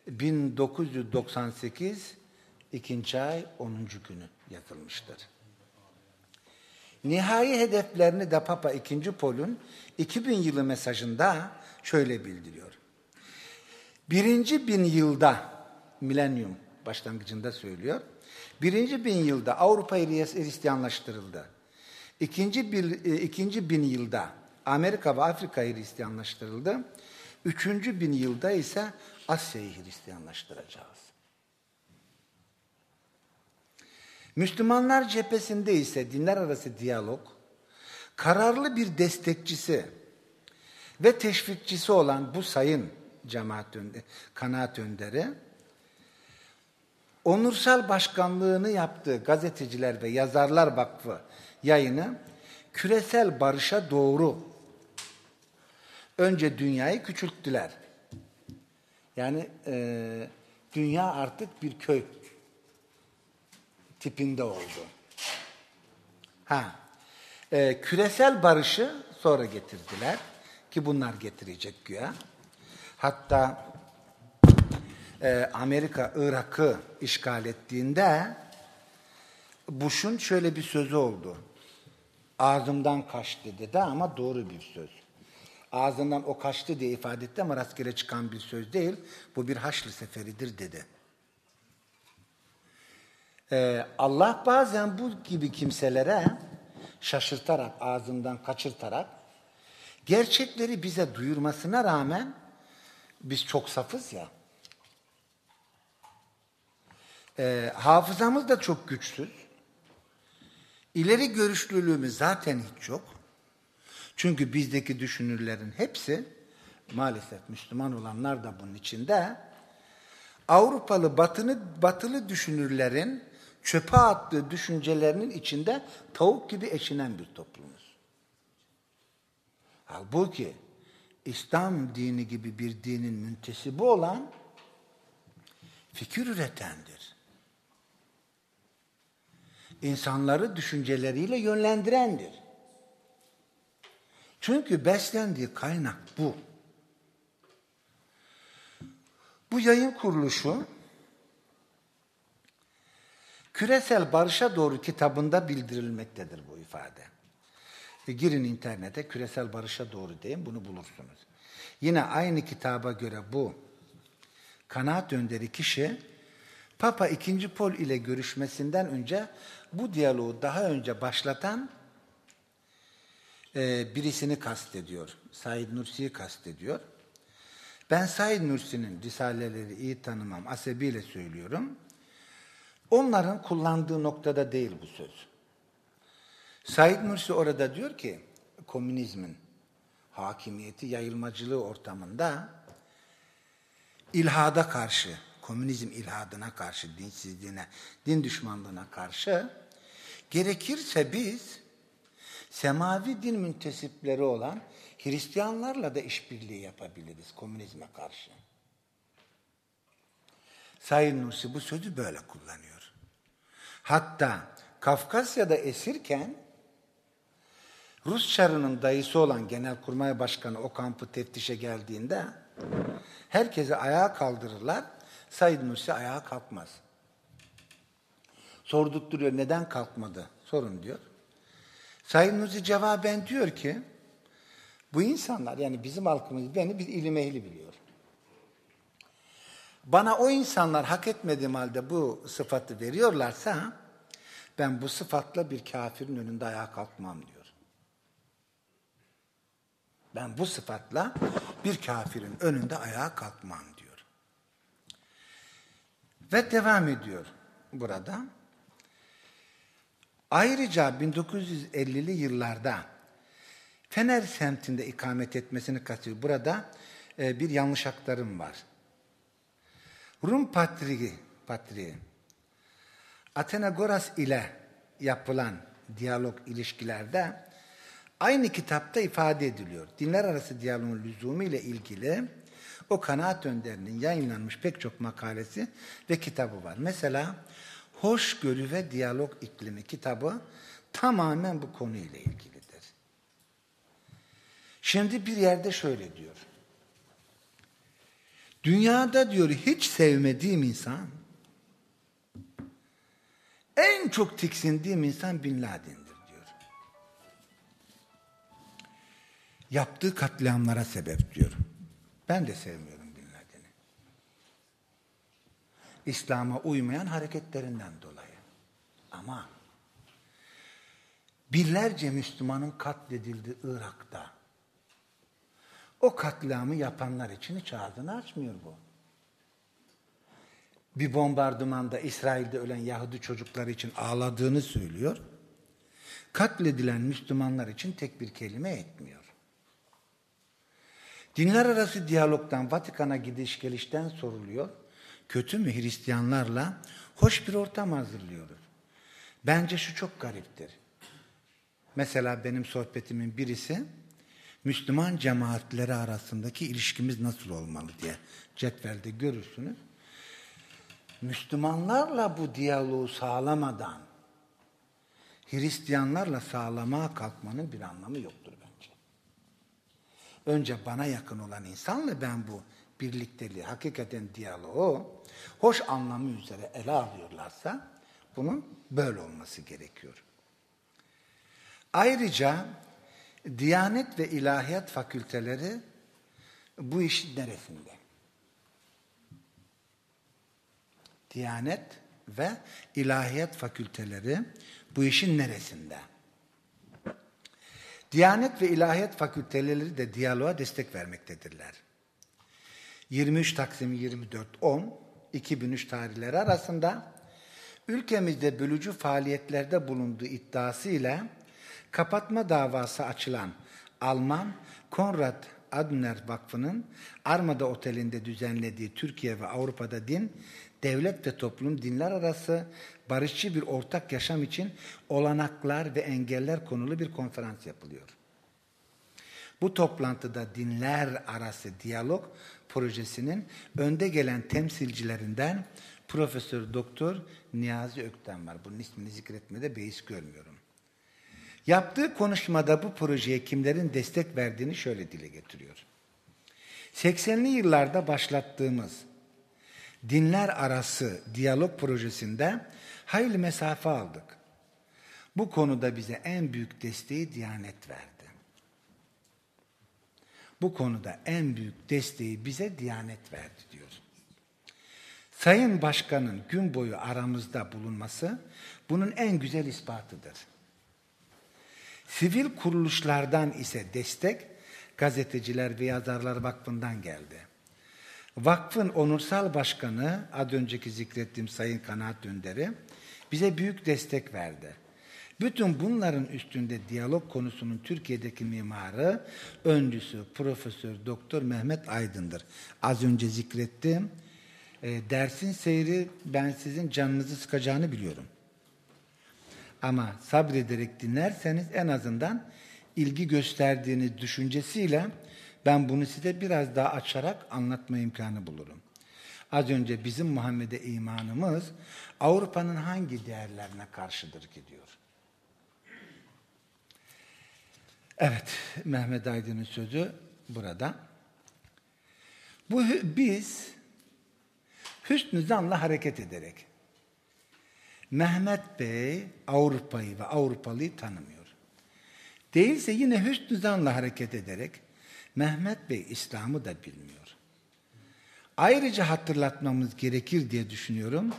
1998 2. ay 10. günü yazılmıştır. Nihai hedeflerini de Papa II. Pol'un 2000 yılı mesajında şöyle bildiriyor. Birinci bin yılda, milenyum başlangıcında söylüyor, birinci bin yılda Avrupa Hristiyanlaştırıldı. İkinci, bir, e, ikinci bin yılda Amerika ve Afrika Hristiyanlaştırıldı. Üçüncü bin yılda ise Asya'yı Hristiyanlaştıracağız. Müslümanlar cephesinde ise dinler arası diyalog, kararlı bir destekçisi ve teşvikçisi olan bu sayın cemaat önde, kanaat önderi, onursal başkanlığını yaptığı Gazeteciler ve Yazarlar Vakfı yayını küresel barışa doğru önce dünyayı küçülttüler. Yani e, dünya artık bir köy tipinde oldu. Ha, e, küresel barışı sonra getirdiler ki bunlar getirecek güya. Hatta e, Amerika Irak'ı işgal ettiğinde Bush'un şöyle bir sözü oldu. Ağzımdan kaçtı dedi ama doğru bir söz. Ağzından o kaçtı diye ifade etti ama rastgele çıkan bir söz değil. Bu bir Haçlı seferidir dedi. Ee, Allah bazen bu gibi kimselere şaşırtarak, ağzından kaçırtarak gerçekleri bize duyurmasına rağmen biz çok safız ya. Ee, hafızamız da çok güçsüz. İleri görüşlülüğümüz zaten hiç yok. Çünkü bizdeki düşünürlerin hepsi maalesef Müslüman olanlar da bunun içinde Avrupalı batını, batılı düşünürlerin çöpe attığı düşüncelerinin içinde tavuk gibi eşinen bir toplumuz. Halbuki İslam dini gibi bir dinin müntesibi olan fikir üretendir. İnsanları düşünceleriyle yönlendirendir. Çünkü beslendiği kaynak bu. Bu yayın kuruluşu Küresel Barış'a Doğru kitabında bildirilmektedir bu ifade. E, girin internete Küresel Barış'a Doğru deyin bunu bulursunuz. Yine aynı kitaba göre bu kanaat önderi kişi Papa II. Pol ile görüşmesinden önce bu diyaloğu daha önce başlatan e, birisini kastediyor. Said Nursi'yi kastediyor. Ben Said Nursi'nin risaleleri iyi tanımam, asebiyle söylüyorum. Onların kullandığı noktada değil bu söz. Said Nursi orada diyor ki, komünizmin hakimiyeti, yayılmacılığı ortamında ilhada karşı, komünizm ilhadına karşı, dinsizliğine, din düşmanlığına karşı gerekirse biz semavi din müntesipleri olan Hristiyanlarla da işbirliği yapabiliriz komünizme karşı. Sayın Nursi bu sözü böyle kullanıyor. Hatta Kafkasya'da esirken Rus Çarı'nın dayısı olan Genelkurmay Başkanı o kampı teftişe geldiğinde herkesi ayağa kaldırırlar. Said Nursi ayağa kalkmaz. Sordurtturuyor neden kalkmadı? Sorun diyor. Said Nursi cevaben diyor ki bu insanlar yani bizim halkımız beni bir ilim ehli biliyor. Bana o insanlar hak etmediğim halde bu sıfatı veriyorlarsa ben bu sıfatla bir kafirin önünde ayağa kalkmam diyor. Ben bu sıfatla bir kafirin önünde ayağa kalkmam. Ve devam ediyor burada. Ayrıca 1950'li yıllarda Fener semtinde ikamet etmesini kastediyor. Burada e, bir yanlış aktarım var. Rum Patriği, Patriği Athenagoras ile yapılan diyalog ilişkilerde aynı kitapta ifade ediliyor. Dinler arası diyalogun lüzumu ile ilgili o kanaat önderinin yayınlanmış pek çok makalesi ve kitabı var. Mesela Hoşgörü ve Diyalog İklimi kitabı tamamen bu konuyla ilgilidir. Şimdi bir yerde şöyle diyor. Dünyada diyor hiç sevmediğim insan, en çok tiksindiğim insan Bin Laden'dir diyor. Yaptığı katliamlara sebep diyor. Ben de sevmiyorum Bin Laden'i. İslam'a uymayan hareketlerinden dolayı. Ama binlerce Müslümanın katledildi Irak'ta. O katliamı yapanlar için hiç ağzını açmıyor bu. Bir bombardımanda İsrail'de ölen Yahudi çocukları için ağladığını söylüyor. Katledilen Müslümanlar için tek bir kelime etmiyor. Dinler arası diyalogdan Vatikan'a gidiş gelişten soruluyor. Kötü mü Hristiyanlarla hoş bir ortam hazırlıyoruz. Bence şu çok gariptir. Mesela benim sohbetimin birisi Müslüman cemaatleri arasındaki ilişkimiz nasıl olmalı diye cetvelde görürsünüz. Müslümanlarla bu diyaloğu sağlamadan Hristiyanlarla sağlamaya kalkmanın bir anlamı bence. Önce bana yakın olan insanla ben bu birlikteliği, hakikaten diyaloğu hoş anlamı üzere ele alıyorlarsa bunun böyle olması gerekiyor. Ayrıca Diyanet ve İlahiyat fakülteleri bu işin neresinde? Diyanet ve ilahiyat fakülteleri bu işin neresinde? Diyanet ve ilahiyat fakülteleri de diyaloğa destek vermektedirler. 23 Taksim 24 10 2003 tarihleri arasında ülkemizde bölücü faaliyetlerde bulunduğu iddiasıyla kapatma davası açılan Alman Konrad Adenauer Vakfı'nın Armada Oteli'nde düzenlediği Türkiye ve Avrupa'da din, devlet ve toplum dinler arası barışçı bir ortak yaşam için olanaklar ve engeller konulu bir konferans yapılıyor. Bu toplantıda dinler arası diyalog projesinin önde gelen temsilcilerinden Profesör Doktor Niyazi Ökten var. Bunun ismini zikretmede beis görmüyorum. Yaptığı konuşmada bu projeye kimlerin destek verdiğini şöyle dile getiriyor. 80'li yıllarda başlattığımız dinler arası diyalog projesinde hayli mesafe aldık. Bu konuda bize en büyük desteği Diyanet verdi. Bu konuda en büyük desteği bize Diyanet verdi diyor. Sayın Başkan'ın gün boyu aramızda bulunması bunun en güzel ispatıdır. Sivil kuruluşlardan ise destek Gazeteciler ve Yazarlar Vakfı'ndan geldi. Vakfın onursal başkanı, az önceki zikrettiğim Sayın Kanaat Önder'i bize büyük destek verdi. Bütün bunların üstünde diyalog konusunun Türkiye'deki mimarı, öncüsü Profesör Doktor Mehmet Aydın'dır. Az önce zikrettim. E, dersin seyri ben sizin canınızı sıkacağını biliyorum. Ama sabrederek dinlerseniz en azından ilgi gösterdiğiniz düşüncesiyle ben bunu size biraz daha açarak anlatma imkanı bulurum. Az önce bizim Muhammed'e imanımız Avrupa'nın hangi değerlerine karşıdır ki diyor. Evet, Mehmet Aydın'ın sözü burada. Bu biz hüsnü zanla hareket ederek Mehmet Bey Avrupa'yı ve Avrupalıyı tanımıyor. Değilse yine hüsnü zanla hareket ederek Mehmet Bey İslam'ı da bilmiyor. Ayrıca hatırlatmamız gerekir diye düşünüyorum.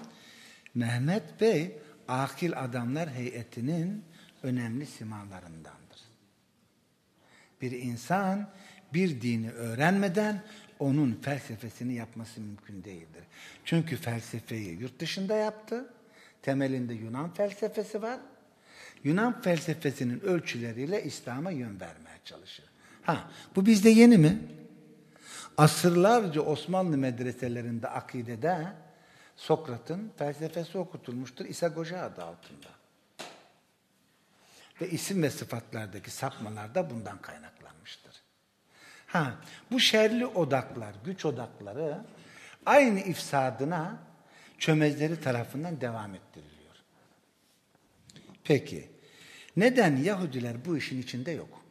Mehmet Bey akil adamlar heyetinin önemli simalarındandır. Bir insan bir dini öğrenmeden onun felsefesini yapması mümkün değildir. Çünkü felsefeyi yurt dışında yaptı. Temelinde Yunan felsefesi var. Yunan felsefesinin ölçüleriyle İslam'a yön vermeye çalışır. Ha, bu bizde yeni mi? Asırlarca Osmanlı medreselerinde akidede Sokrat'ın felsefesi okutulmuştur İsagoja adı altında. Ve isim ve sıfatlardaki sapmalar da bundan kaynaklanmıştır. Ha, bu şerli odaklar, güç odakları aynı ifsadına çömezleri tarafından devam ettiriliyor. Peki, neden Yahudiler bu işin içinde yok?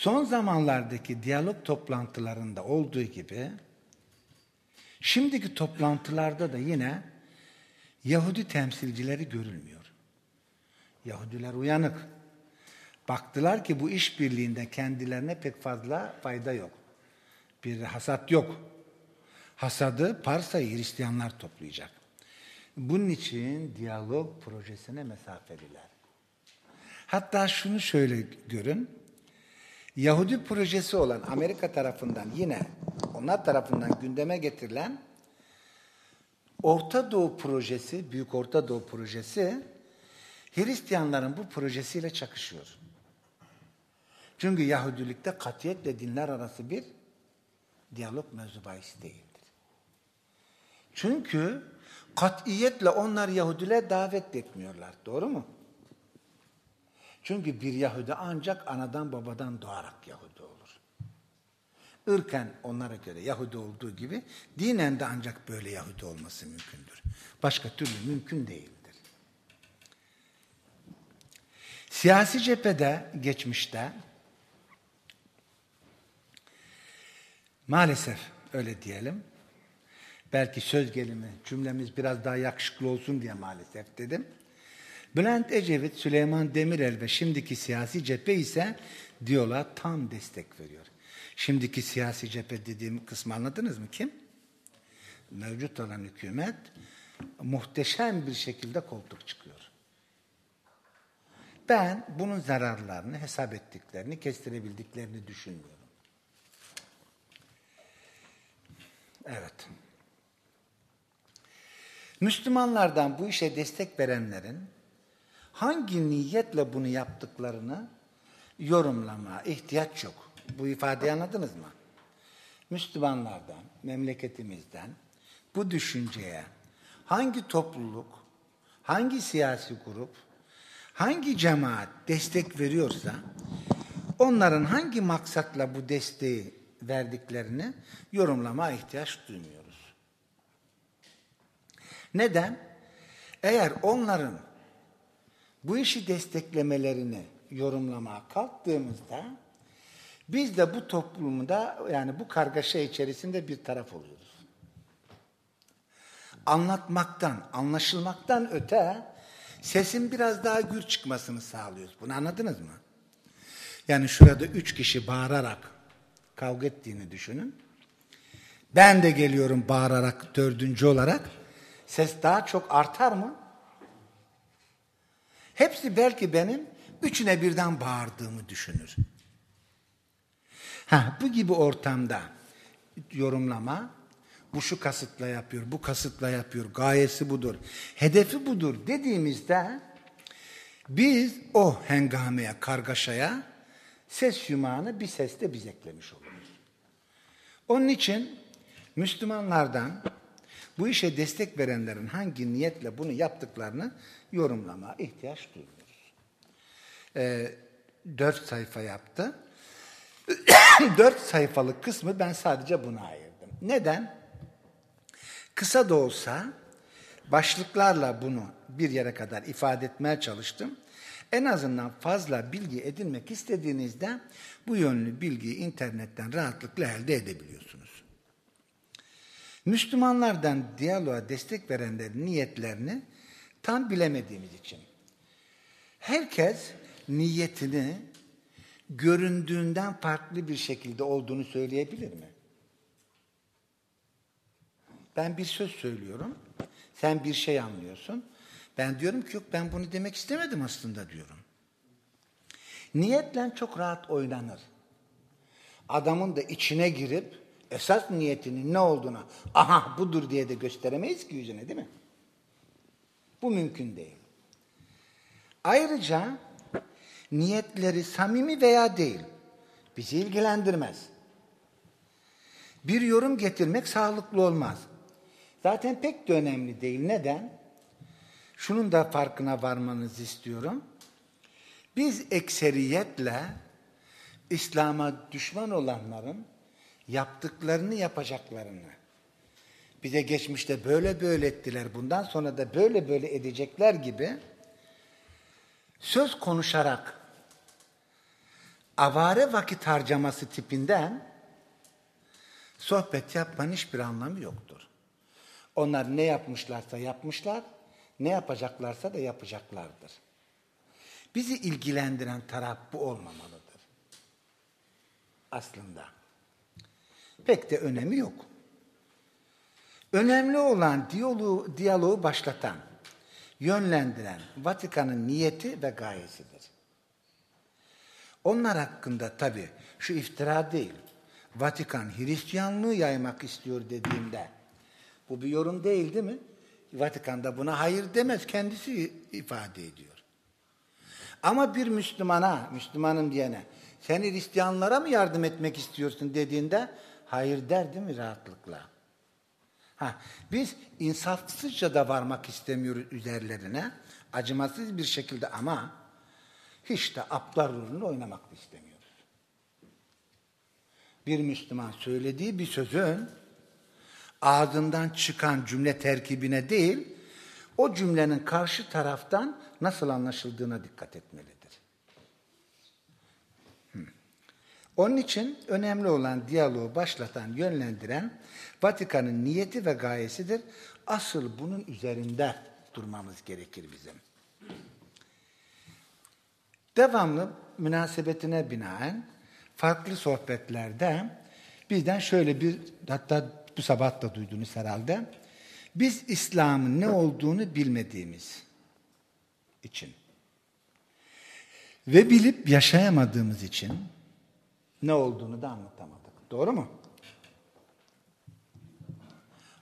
Son zamanlardaki diyalog toplantılarında olduğu gibi şimdiki toplantılarda da yine Yahudi temsilcileri görülmüyor. Yahudiler uyanık. Baktılar ki bu işbirliğinde kendilerine pek fazla fayda yok. Bir hasat yok. Hasadı Parsa'yı Hristiyanlar toplayacak. Bunun için diyalog projesine mesafeliler. Hatta şunu şöyle görün. Yahudi projesi olan Amerika tarafından yine onlar tarafından gündeme getirilen Orta Doğu projesi, Büyük Orta Doğu projesi Hristiyanların bu projesiyle çakışıyor. Çünkü Yahudilikte katiyetle dinler arası bir diyalog mevzu değildir. Çünkü katiyetle onlar Yahudiler davet etmiyorlar. Doğru mu? Çünkü bir Yahudi ancak anadan babadan doğarak Yahudi olur. Irken onlara göre Yahudi olduğu gibi dinen de ancak böyle Yahudi olması mümkündür. Başka türlü mümkün değildir. Siyasi cephede geçmişte maalesef öyle diyelim. Belki söz gelimi cümlemiz biraz daha yakışıklı olsun diye maalesef dedim Bülent Ecevit, Süleyman Demirel ve şimdiki siyasi cephe ise diyorlar tam destek veriyor. Şimdiki siyasi cephe dediğim kısmı anladınız mı? Kim? mevcut olan hükümet muhteşem bir şekilde koltuk çıkıyor. Ben bunun zararlarını hesap ettiklerini, kestirebildiklerini düşünmüyorum. Evet. Müslümanlardan bu işe destek verenlerin hangi niyetle bunu yaptıklarını yorumlama ihtiyaç yok. Bu ifadeyi anladınız mı? Müslümanlardan, memleketimizden bu düşünceye hangi topluluk, hangi siyasi grup, hangi cemaat destek veriyorsa onların hangi maksatla bu desteği verdiklerini yorumlama ihtiyaç duymuyoruz. Neden? Eğer onların bu işi desteklemelerini yorumlamaya kalktığımızda biz de bu toplumda yani bu kargaşa içerisinde bir taraf oluyoruz. Anlatmaktan, anlaşılmaktan öte sesin biraz daha gür çıkmasını sağlıyoruz. Bunu anladınız mı? Yani şurada üç kişi bağırarak kavga ettiğini düşünün. Ben de geliyorum bağırarak dördüncü olarak. Ses daha çok artar mı? Hepsi belki benim üçüne birden bağırdığımı düşünür. Ha, bu gibi ortamda yorumlama, bu şu kasıtla yapıyor, bu kasıtla yapıyor, gayesi budur, hedefi budur dediğimizde biz o hengameye, kargaşaya ses yumağını bir sesle biz eklemiş oluruz. Onun için Müslümanlardan bu işe destek verenlerin hangi niyetle bunu yaptıklarını yorumlama ihtiyaç duymuyoruz. Ee, dört sayfa yaptı. dört sayfalık kısmı ben sadece buna ayırdım. Neden? Kısa da olsa başlıklarla bunu bir yere kadar ifade etmeye çalıştım. En azından fazla bilgi edinmek istediğinizde bu yönlü bilgiyi internetten rahatlıkla elde edebiliyorsunuz. Müslümanlardan diyaloğa destek verenlerin niyetlerini tam bilemediğimiz için herkes niyetini göründüğünden farklı bir şekilde olduğunu söyleyebilir mi? Ben bir söz söylüyorum, sen bir şey anlıyorsun. Ben diyorum ki yok ben bunu demek istemedim aslında diyorum. Niyetle çok rahat oynanır. Adamın da içine girip esas niyetinin ne olduğunu aha budur diye de gösteremeyiz ki yüzüne değil mi? Bu mümkün değil. Ayrıca niyetleri samimi veya değil bizi ilgilendirmez. Bir yorum getirmek sağlıklı olmaz. Zaten pek de önemli değil. Neden? Şunun da farkına varmanızı istiyorum. Biz ekseriyetle İslam'a düşman olanların yaptıklarını yapacaklarını bize geçmişte böyle böyle ettiler bundan sonra da böyle böyle edecekler gibi söz konuşarak avare vakit harcaması tipinden sohbet yapmanın hiçbir anlamı yoktur. Onlar ne yapmışlarsa yapmışlar, ne yapacaklarsa da yapacaklardır. Bizi ilgilendiren taraf bu olmamalıdır. Aslında. Pek de önemi yok. Önemli olan diyaloğu, diyaloğu başlatan, yönlendiren Vatikan'ın niyeti ve gayesidir. Onlar hakkında tabi şu iftira değil, Vatikan Hristiyanlığı yaymak istiyor dediğimde, bu bir yorum değil değil mi? Vatikan da buna hayır demez, kendisi ifade ediyor. Ama bir Müslümana, Müslümanım diyene, sen Hristiyanlara mı yardım etmek istiyorsun dediğinde, hayır der değil mi rahatlıkla? Ha, biz insafsızca da varmak istemiyoruz üzerlerine, acımasız bir şekilde ama hiç de aptal rolünü oynamak da istemiyoruz. Bir Müslüman söylediği bir sözün ağzından çıkan cümle terkibine değil, o cümlenin karşı taraftan nasıl anlaşıldığına dikkat etmelidir. Onun için önemli olan diyaloğu başlatan, yönlendiren Vatikan'ın niyeti ve gayesidir. Asıl bunun üzerinde durmamız gerekir bizim. Devamlı münasebetine binaen farklı sohbetlerde bizden şöyle bir hatta bu sabah da duydunuz herhalde. Biz İslam'ın ne olduğunu bilmediğimiz için ve bilip yaşayamadığımız için ne olduğunu da anlatamadık. Doğru mu?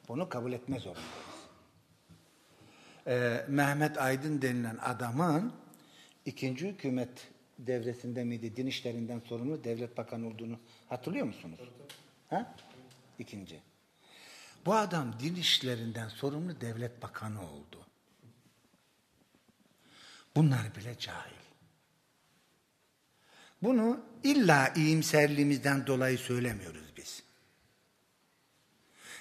Bunu kabul etme zorundayız. Ee, Mehmet Aydın denilen adamın ikinci hükümet devresinde miydi, din işlerinden sorumlu devlet bakanı olduğunu hatırlıyor musunuz? Ha? İkinci. Bu adam din işlerinden sorumlu devlet bakanı oldu. Bunlar bile cahil. Bunu illa iyimserliğimizden dolayı söylemiyoruz.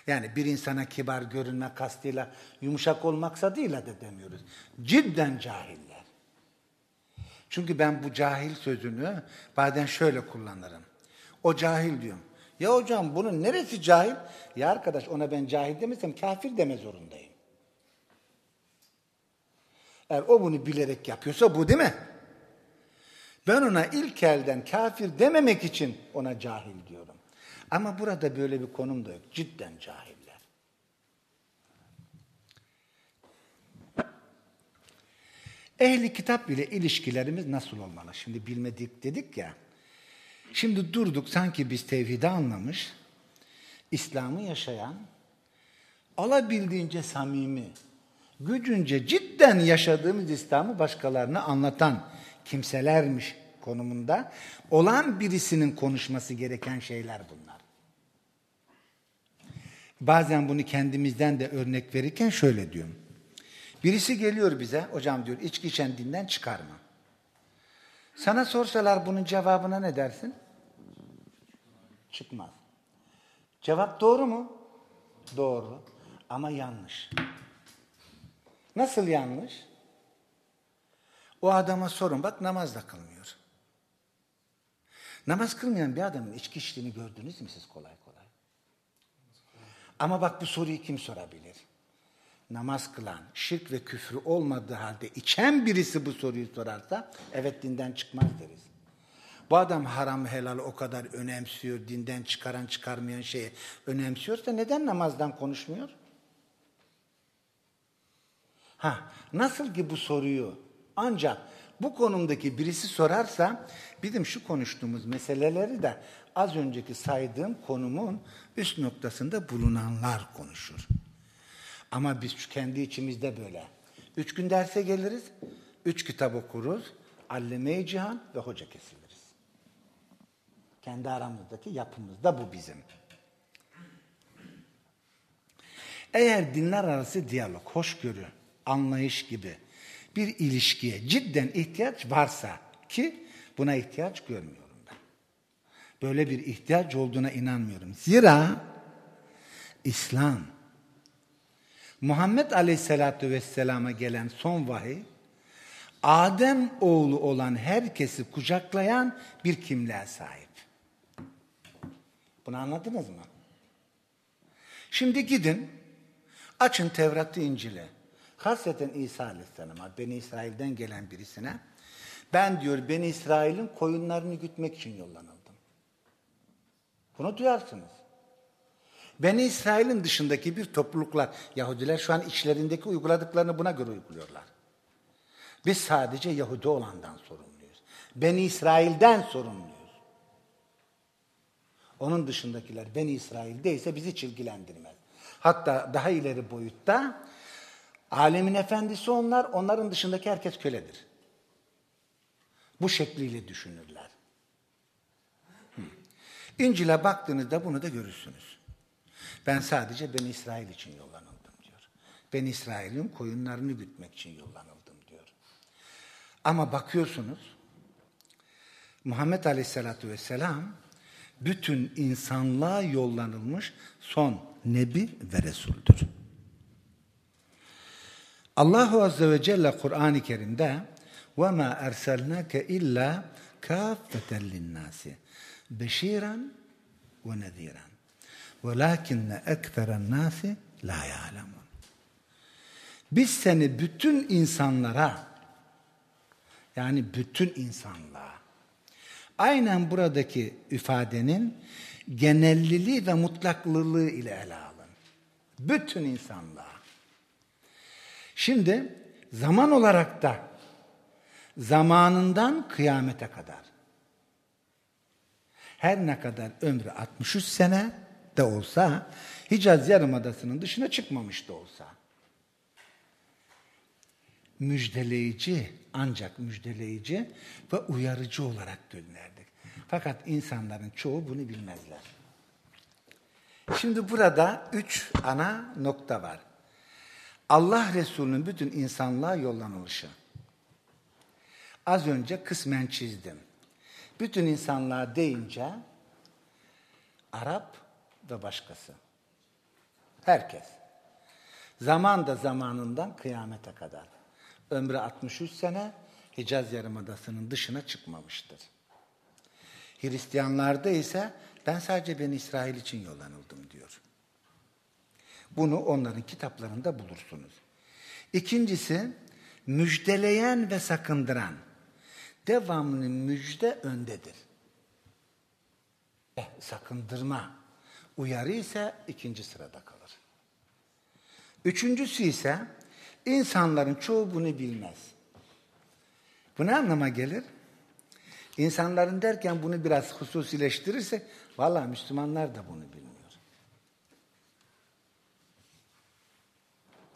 Yani bir insana kibar görünme kastıyla yumuşak olmaksa değil de demiyoruz. Cidden cahiller. Çünkü ben bu cahil sözünü bazen şöyle kullanırım. O cahil diyorum. Ya hocam bunun neresi cahil? Ya arkadaş ona ben cahil demesem kafir deme zorundayım. Eğer o bunu bilerek yapıyorsa bu değil mi? Ben ona ilk elden kafir dememek için ona cahil diyorum. Ama burada böyle bir konum da yok. Cidden cahiller. Ehli kitap ile ilişkilerimiz nasıl olmalı? Şimdi bilmedik dedik ya. Şimdi durduk sanki biz tevhidi anlamış, İslam'ı yaşayan, alabildiğince samimi, gücünce cidden yaşadığımız İslam'ı başkalarına anlatan kimselermiş konumunda olan birisinin konuşması gereken şeyler bunlar. Bazen bunu kendimizden de örnek verirken şöyle diyorum. Birisi geliyor bize, hocam diyor içki içen dinden çıkarma. Sana sorsalar bunun cevabına ne dersin? Çıkmaz. Cevap doğru mu? Doğru. Ama yanlış. Nasıl yanlış? O adama sorun bak namaz da kılmıyor. Namaz kılmayan bir adamın içki içtiğini gördünüz mü siz kolay kolay? Ama bak bu soruyu kim sorabilir? Namaz kılan, şirk ve küfrü olmadığı halde içen birisi bu soruyu sorarsa evet dinden çıkmaz deriz. Bu adam haram helal o kadar önemsiyor, dinden çıkaran çıkarmayan şeyi önemsiyorsa neden namazdan konuşmuyor? Ha, nasıl ki bu soruyu ancak bu konumdaki birisi sorarsa bizim şu konuştuğumuz meseleleri de az önceki saydığım konumun üst noktasında bulunanlar konuşur. Ama biz kendi içimizde böyle. Üç gün derse geliriz, üç kitap okuruz, alleme cihan ve hoca kesiliriz. Kendi aramızdaki yapımız da bu bizim. Eğer dinler arası diyalog, hoşgörü, anlayış gibi bir ilişkiye cidden ihtiyaç varsa ki buna ihtiyaç görmüyorum ben. Böyle bir ihtiyaç olduğuna inanmıyorum. Zira İslam Muhammed Aleyhisselatü Vesselam'a gelen son vahiy Adem oğlu olan herkesi kucaklayan bir kimliğe sahip. Bunu anladınız mı? Şimdi gidin açın Tevrat'ı İncil'i. Hasreten İsa Aleyhisselam'a, Beni İsrail'den gelen birisine ben diyor Beni İsrail'in koyunlarını gütmek için yollanıldım. Bunu duyarsınız. Beni İsrail'in dışındaki bir topluluklar, Yahudiler şu an içlerindeki uyguladıklarını buna göre uyguluyorlar. Biz sadece Yahudi olandan sorumluyuz. Beni İsrail'den sorumluyuz. Onun dışındakiler Beni İsrail'deyse bizi hiç ilgilendirmez. Hatta daha ileri boyutta alemin efendisi onlar, onların dışındaki herkes köledir. Bu şekliyle düşünürler. İncil'e baktığınızda bunu da görürsünüz. Ben sadece Ben İsrail için yollanıldım diyor. Ben İsrail'in koyunlarını gütmek için yollanıldım diyor. Ama bakıyorsunuz Muhammed Aleyhisselatü Vesselam bütün insanlığa yollanılmış son nebi ve resuldür. Allahu Azze ve Celle Kur'an-ı Kerim'de وَمَا اَرْسَلْنَاكَ اِلَّا كَافَّةً لِلنَّاسِ بَشِيرًا وَنَذ۪يرًا وَلَاكِنَّ اَكْثَرَ النَّاسِ لَا يَعْلَمُونَ Biz seni bütün insanlara yani bütün insanlığa aynen buradaki ifadenin genelliliği ve mutlaklılığı ile ele aldık. Bütün insanlığa. Şimdi zaman olarak da zamanından kıyamete kadar her ne kadar ömrü 63 sene de olsa Hicaz Yarımadası'nın dışına çıkmamış da olsa müjdeleyici ancak müjdeleyici ve uyarıcı olarak gönderdik. Fakat insanların çoğu bunu bilmezler. Şimdi burada üç ana nokta var. Allah Resulü'nün bütün insanlığa yollanılışı. Az önce kısmen çizdim. Bütün insanlığa deyince Arap ve başkası. Herkes. Zaman da zamanından kıyamete kadar. Ömrü 63 sene Hicaz Yarımadası'nın dışına çıkmamıştır. Hristiyanlarda ise ben sadece ben İsrail için yollanıldım diyor. Bunu onların kitaplarında bulursunuz. İkincisi müjdeleyen ve sakındıran. Devamlı müjde öndedir. Eh, sakındırma. Uyarı ise ikinci sırada kalır. Üçüncüsü ise insanların çoğu bunu bilmez. Bu ne anlama gelir? İnsanların derken bunu biraz hususileştirirsek, valla Müslümanlar da bunu bilmiyor.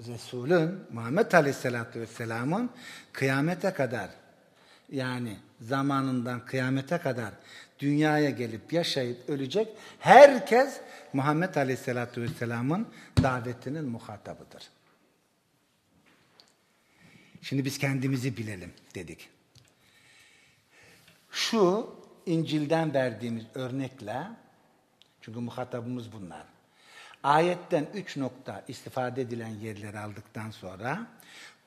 Resulün, Muhammed Aleyhisselatü Vesselam'ın kıyamete kadar, yani zamanından kıyamete kadar dünyaya gelip yaşayıp ölecek herkes Muhammed Aleyhisselatü Vesselam'ın davetinin muhatabıdır. Şimdi biz kendimizi bilelim dedik. Şu İncil'den verdiğimiz örnekle, çünkü muhatabımız bunlar. Ayetten üç nokta istifade edilen yerleri aldıktan sonra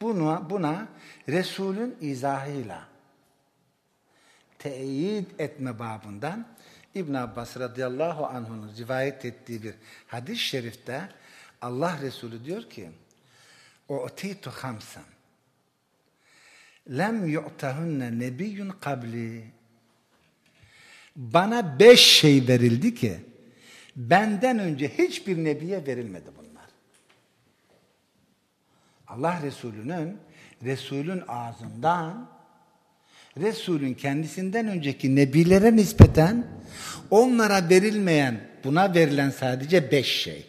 buna, buna Resul'ün izahıyla teyit etme babından İbn Abbas radıyallahu anh'ın rivayet ettiği bir hadis-i şerifte Allah Resulü diyor ki o atitu hamsan lem yu'tahunne nebiyyun kabli bana beş şey verildi ki benden önce hiçbir nebiye verilmedi bunlar. Allah Resulü'nün Resul'ün ağzından Resul'ün kendisinden önceki nebilere nispeten onlara verilmeyen, buna verilen sadece beş şey.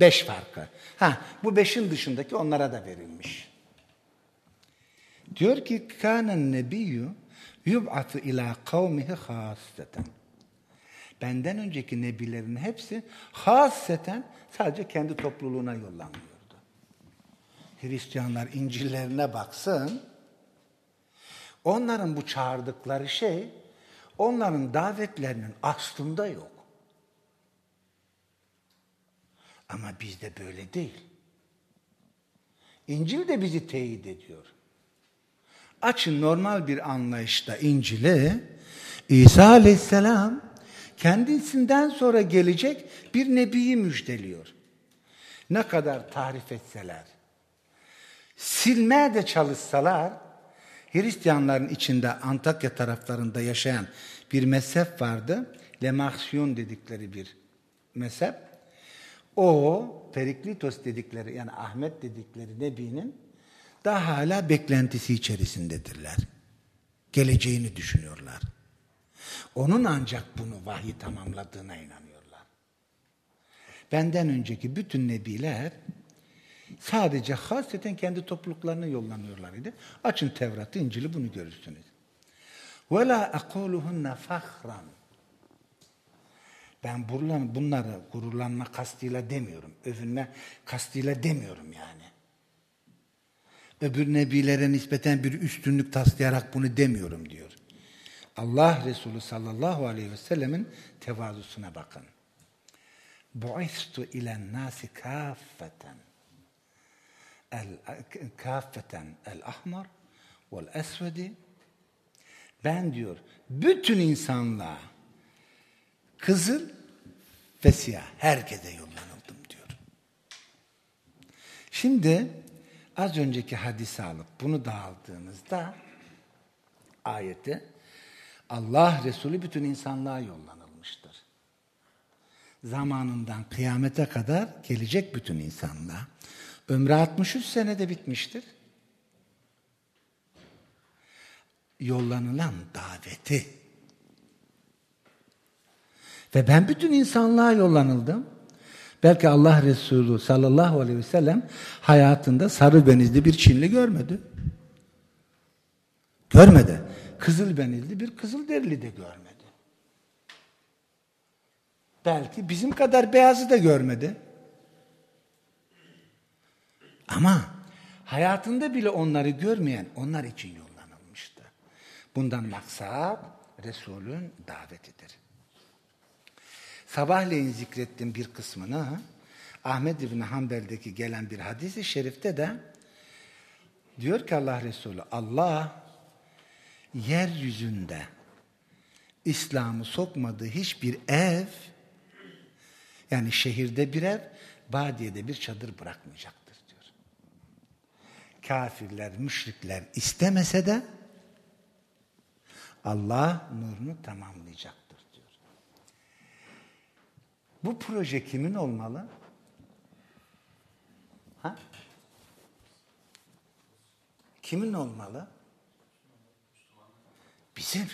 Beş farkı. Ha, bu beşin dışındaki onlara da verilmiş. Diyor ki kânen nebiyyü yub'atu ila kavmihi hasreten. Benden önceki nebilerin hepsi hasreten sadece kendi topluluğuna yollanıyordu. Hristiyanlar İncil'lerine baksın. Onların bu çağırdıkları şey onların davetlerinin aslında yok. Ama bizde böyle değil. İncil de bizi teyit ediyor. Açın normal bir anlayışta İncil'i İsa aleyhisselam kendisinden sonra gelecek bir nebiyi müjdeliyor. Ne kadar tarif etseler, silmeye de çalışsalar, Hristiyanların içinde Antakya taraflarında yaşayan bir mezhep vardı. Lemarsiyon dedikleri bir mezhep. O Periklitos dedikleri yani Ahmet dedikleri Nebi'nin daha hala beklentisi içerisindedirler. Geleceğini düşünüyorlar. Onun ancak bunu vahiy tamamladığına inanıyorlar. Benden önceki bütün nebiler sadece hasreten kendi topluluklarına yollanıyorlar idi. Açın Tevrat'ı, İncil'i bunu görürsünüz. وَلَا اَقُولُهُنَّ فَخْرًا Ben bunları gururlanma kastıyla demiyorum. Övünme kastıyla demiyorum yani. Öbür nebilere nispeten bir üstünlük taslayarak bunu demiyorum diyor. Allah Resulü sallallahu aleyhi ve sellemin tevazusuna bakın. Bu'istu ilen nasi kaffeten. El, kaffeten el ahmar vel esvedi. Ben diyor bütün insanlığa kızıl ve siyah herkese yollanıldım diyor. Şimdi az önceki hadisi alıp bunu dağıldığınızda ayeti Allah Resulü bütün insanlığa yollanılmıştır. zamanından kıyamete kadar gelecek bütün insanlığa. Ömrü 63 senede bitmiştir. Yollanılan daveti. Ve ben bütün insanlığa yollanıldım. Belki Allah Resulü sallallahu aleyhi ve sellem hayatında sarı benizli bir Çinli görmedi. Görmedi. Kızıl benizli bir kızıl derili de görmedi. Belki bizim kadar beyazı da görmedi. Ama hayatında bile onları görmeyen onlar için yollanılmıştı. Bundan maksat Resul'ün davetidir. Sabahleyin zikrettiğim bir kısmını Ahmed İbni Hanbel'deki gelen bir hadisi şerifte de diyor ki Allah Resulü Allah yeryüzünde İslam'ı sokmadığı hiçbir ev yani şehirde bir ev, badiyede bir çadır bırakmayacaktır diyor. Kafirler, müşrikler istemese de Allah nurunu tamamlayacaktır diyor. Bu proje kimin olmalı? Ha? Kimin olmalı? Bizim.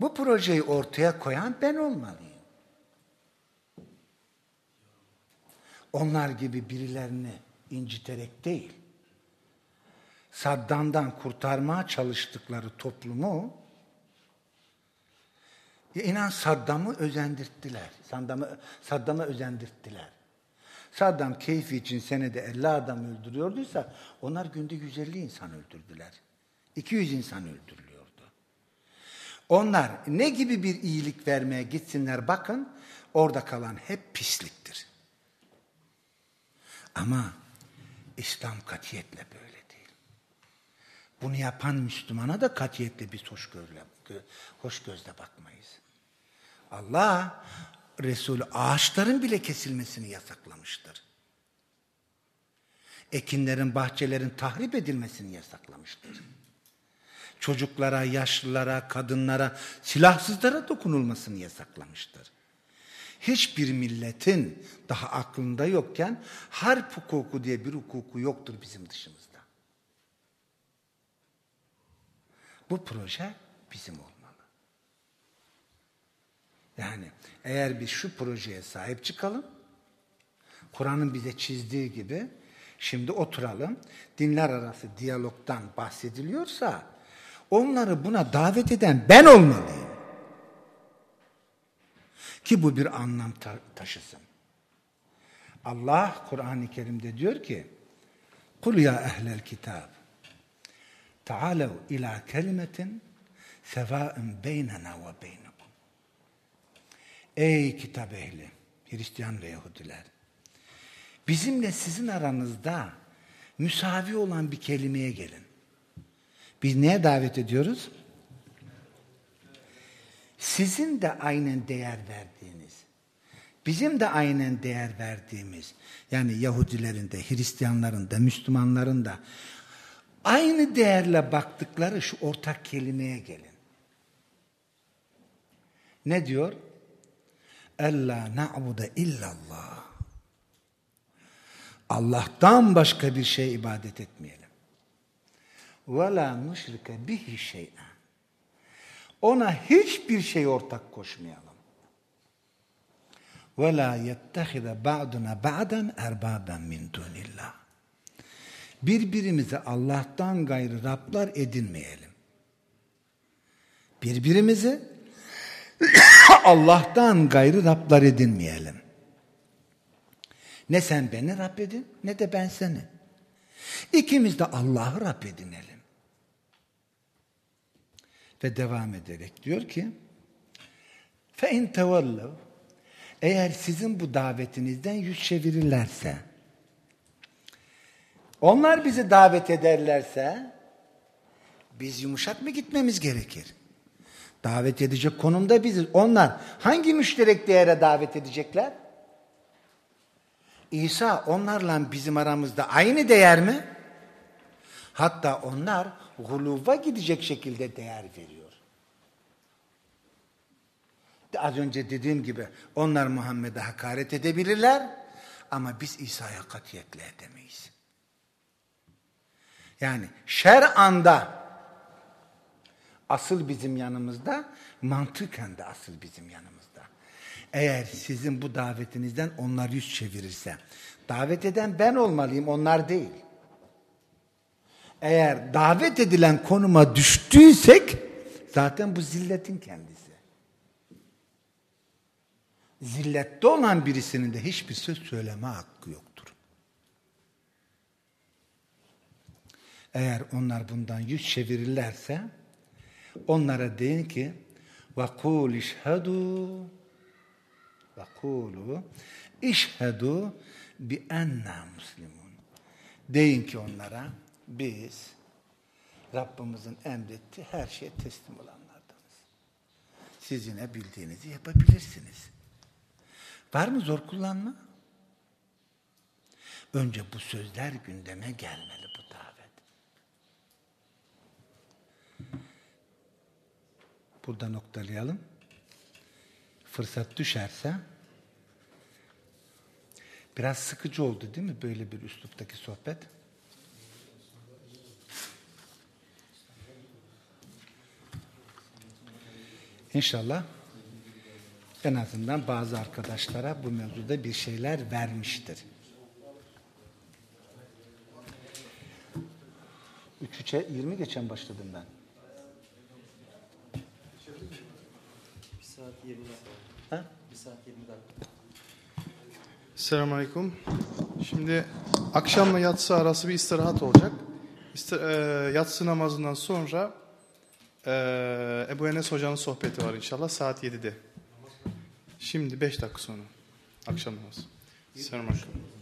Bu projeyi ortaya koyan ben olmalıyım. Onlar gibi birilerini inciterek değil, Saddam'dan kurtarmaya çalıştıkları toplumu inan Saddam'ı özendirttiler. Saddam'ı Saddam'a özendirttiler. Saddam keyfi için senede 50 adam öldürüyorduysa onlar günde 150 insan öldürdüler. 200 insan öldürülüyordu. Onlar ne gibi bir iyilik vermeye gitsinler bakın orada kalan hep pisliktir. Ama İslam katiyetle böyle değil. Bunu yapan Müslümana da katiyetle biz hoş, hoş gözle bakmayız. Allah Resulü ağaçların bile kesilmesini yasaklamıştır. Ekinlerin, bahçelerin tahrip edilmesini yasaklamıştır. Çocuklara, yaşlılara, kadınlara, silahsızlara dokunulmasını yasaklamıştır hiçbir milletin daha aklında yokken harp hukuku diye bir hukuku yoktur bizim dışımızda. Bu proje bizim olmalı. Yani eğer biz şu projeye sahip çıkalım, Kur'an'ın bize çizdiği gibi şimdi oturalım, dinler arası diyalogdan bahsediliyorsa onları buna davet eden ben olmalıyım. Ki bu bir anlam ta taşısın. Allah Kur'an-ı Kerim'de diyor ki Kul ya ehlel kitab Taalev ila kelimetin sevaen beynena ve beynekum Ey kitap ehli Hristiyan ve Yahudiler bizimle sizin aranızda müsavi olan bir kelimeye gelin. Biz neye davet ediyoruz? sizin de aynen değer verdiğiniz, bizim de aynen değer verdiğimiz, yani Yahudilerin de, Hristiyanların da, Müslümanların da aynı değerle baktıkları şu ortak kelimeye gelin. Ne diyor? Ella na'bude illallah. Allah'tan başka bir şey ibadet etmeyelim. Ve la nuşrike bihi şey'en ona hiçbir şey ortak koşmayalım. Ve la yettehize ba'duna ba'den erbaben min dunillah. Birbirimize Allah'tan gayrı Rablar edinmeyelim. Birbirimizi Allah'tan gayrı Rablar edinmeyelim. Ne sen beni Rab edin ne de ben seni. İkimiz de Allah'ı Rab edinelim. Ve devam ederek diyor ki فَاِنْ تَوَلَّوْا Eğer sizin bu davetinizden yüz çevirirlerse onlar bizi davet ederlerse biz yumuşak mı gitmemiz gerekir? Davet edecek konumda biziz. Onlar hangi müşterek değere davet edecekler? İsa onlarla bizim aramızda aynı değer mi? Hatta onlar guluva gidecek şekilde değer veriyor. Az önce dediğim gibi onlar Muhammed'e hakaret edebilirler ama biz İsa'ya katiyetle edemeyiz. Yani şer anda asıl bizim yanımızda, mantıken de asıl bizim yanımızda. Eğer sizin bu davetinizden onlar yüz çevirirse, davet eden ben olmalıyım, onlar değil Eğer davet edilen konuma düştüysek, zaten bu zilletin kendisi. Zillette olan birisinin de hiçbir söz söyleme hakkı yoktur. Eğer onlar bundan yüz çevirirlerse, onlara deyin ki, وَقُولِ اشْهَدُوا وَقُولُوا اِشْهَدُوا بِاَنَّا muslimun. Deyin ki onlara, biz Rabbimizin emrettiği her şeye teslim olanlardanız. Siz yine bildiğinizi yapabilirsiniz. Var mı zor kullanma? Önce bu sözler gündeme gelmeli bu davet. Burada noktalayalım. Fırsat düşerse biraz sıkıcı oldu değil mi böyle bir üsluptaki sohbet? İnşallah en azından bazı arkadaşlara bu mevzuda bir şeyler vermiştir. Üç üçe 20 geçen başladım ben. Bir saat 20 dakika. Ha? Bir saat 20 dakika. Selamünaleyküm. Şimdi akşamla yatsı arası bir istirahat olacak. İsti, e, yatsı namazından sonra e, Ebu Enes Hoca'nın sohbeti var inşallah saat 7'de. Şimdi 5 dakika sonra. Akşam namazı. Selamünaleyküm. gerçekten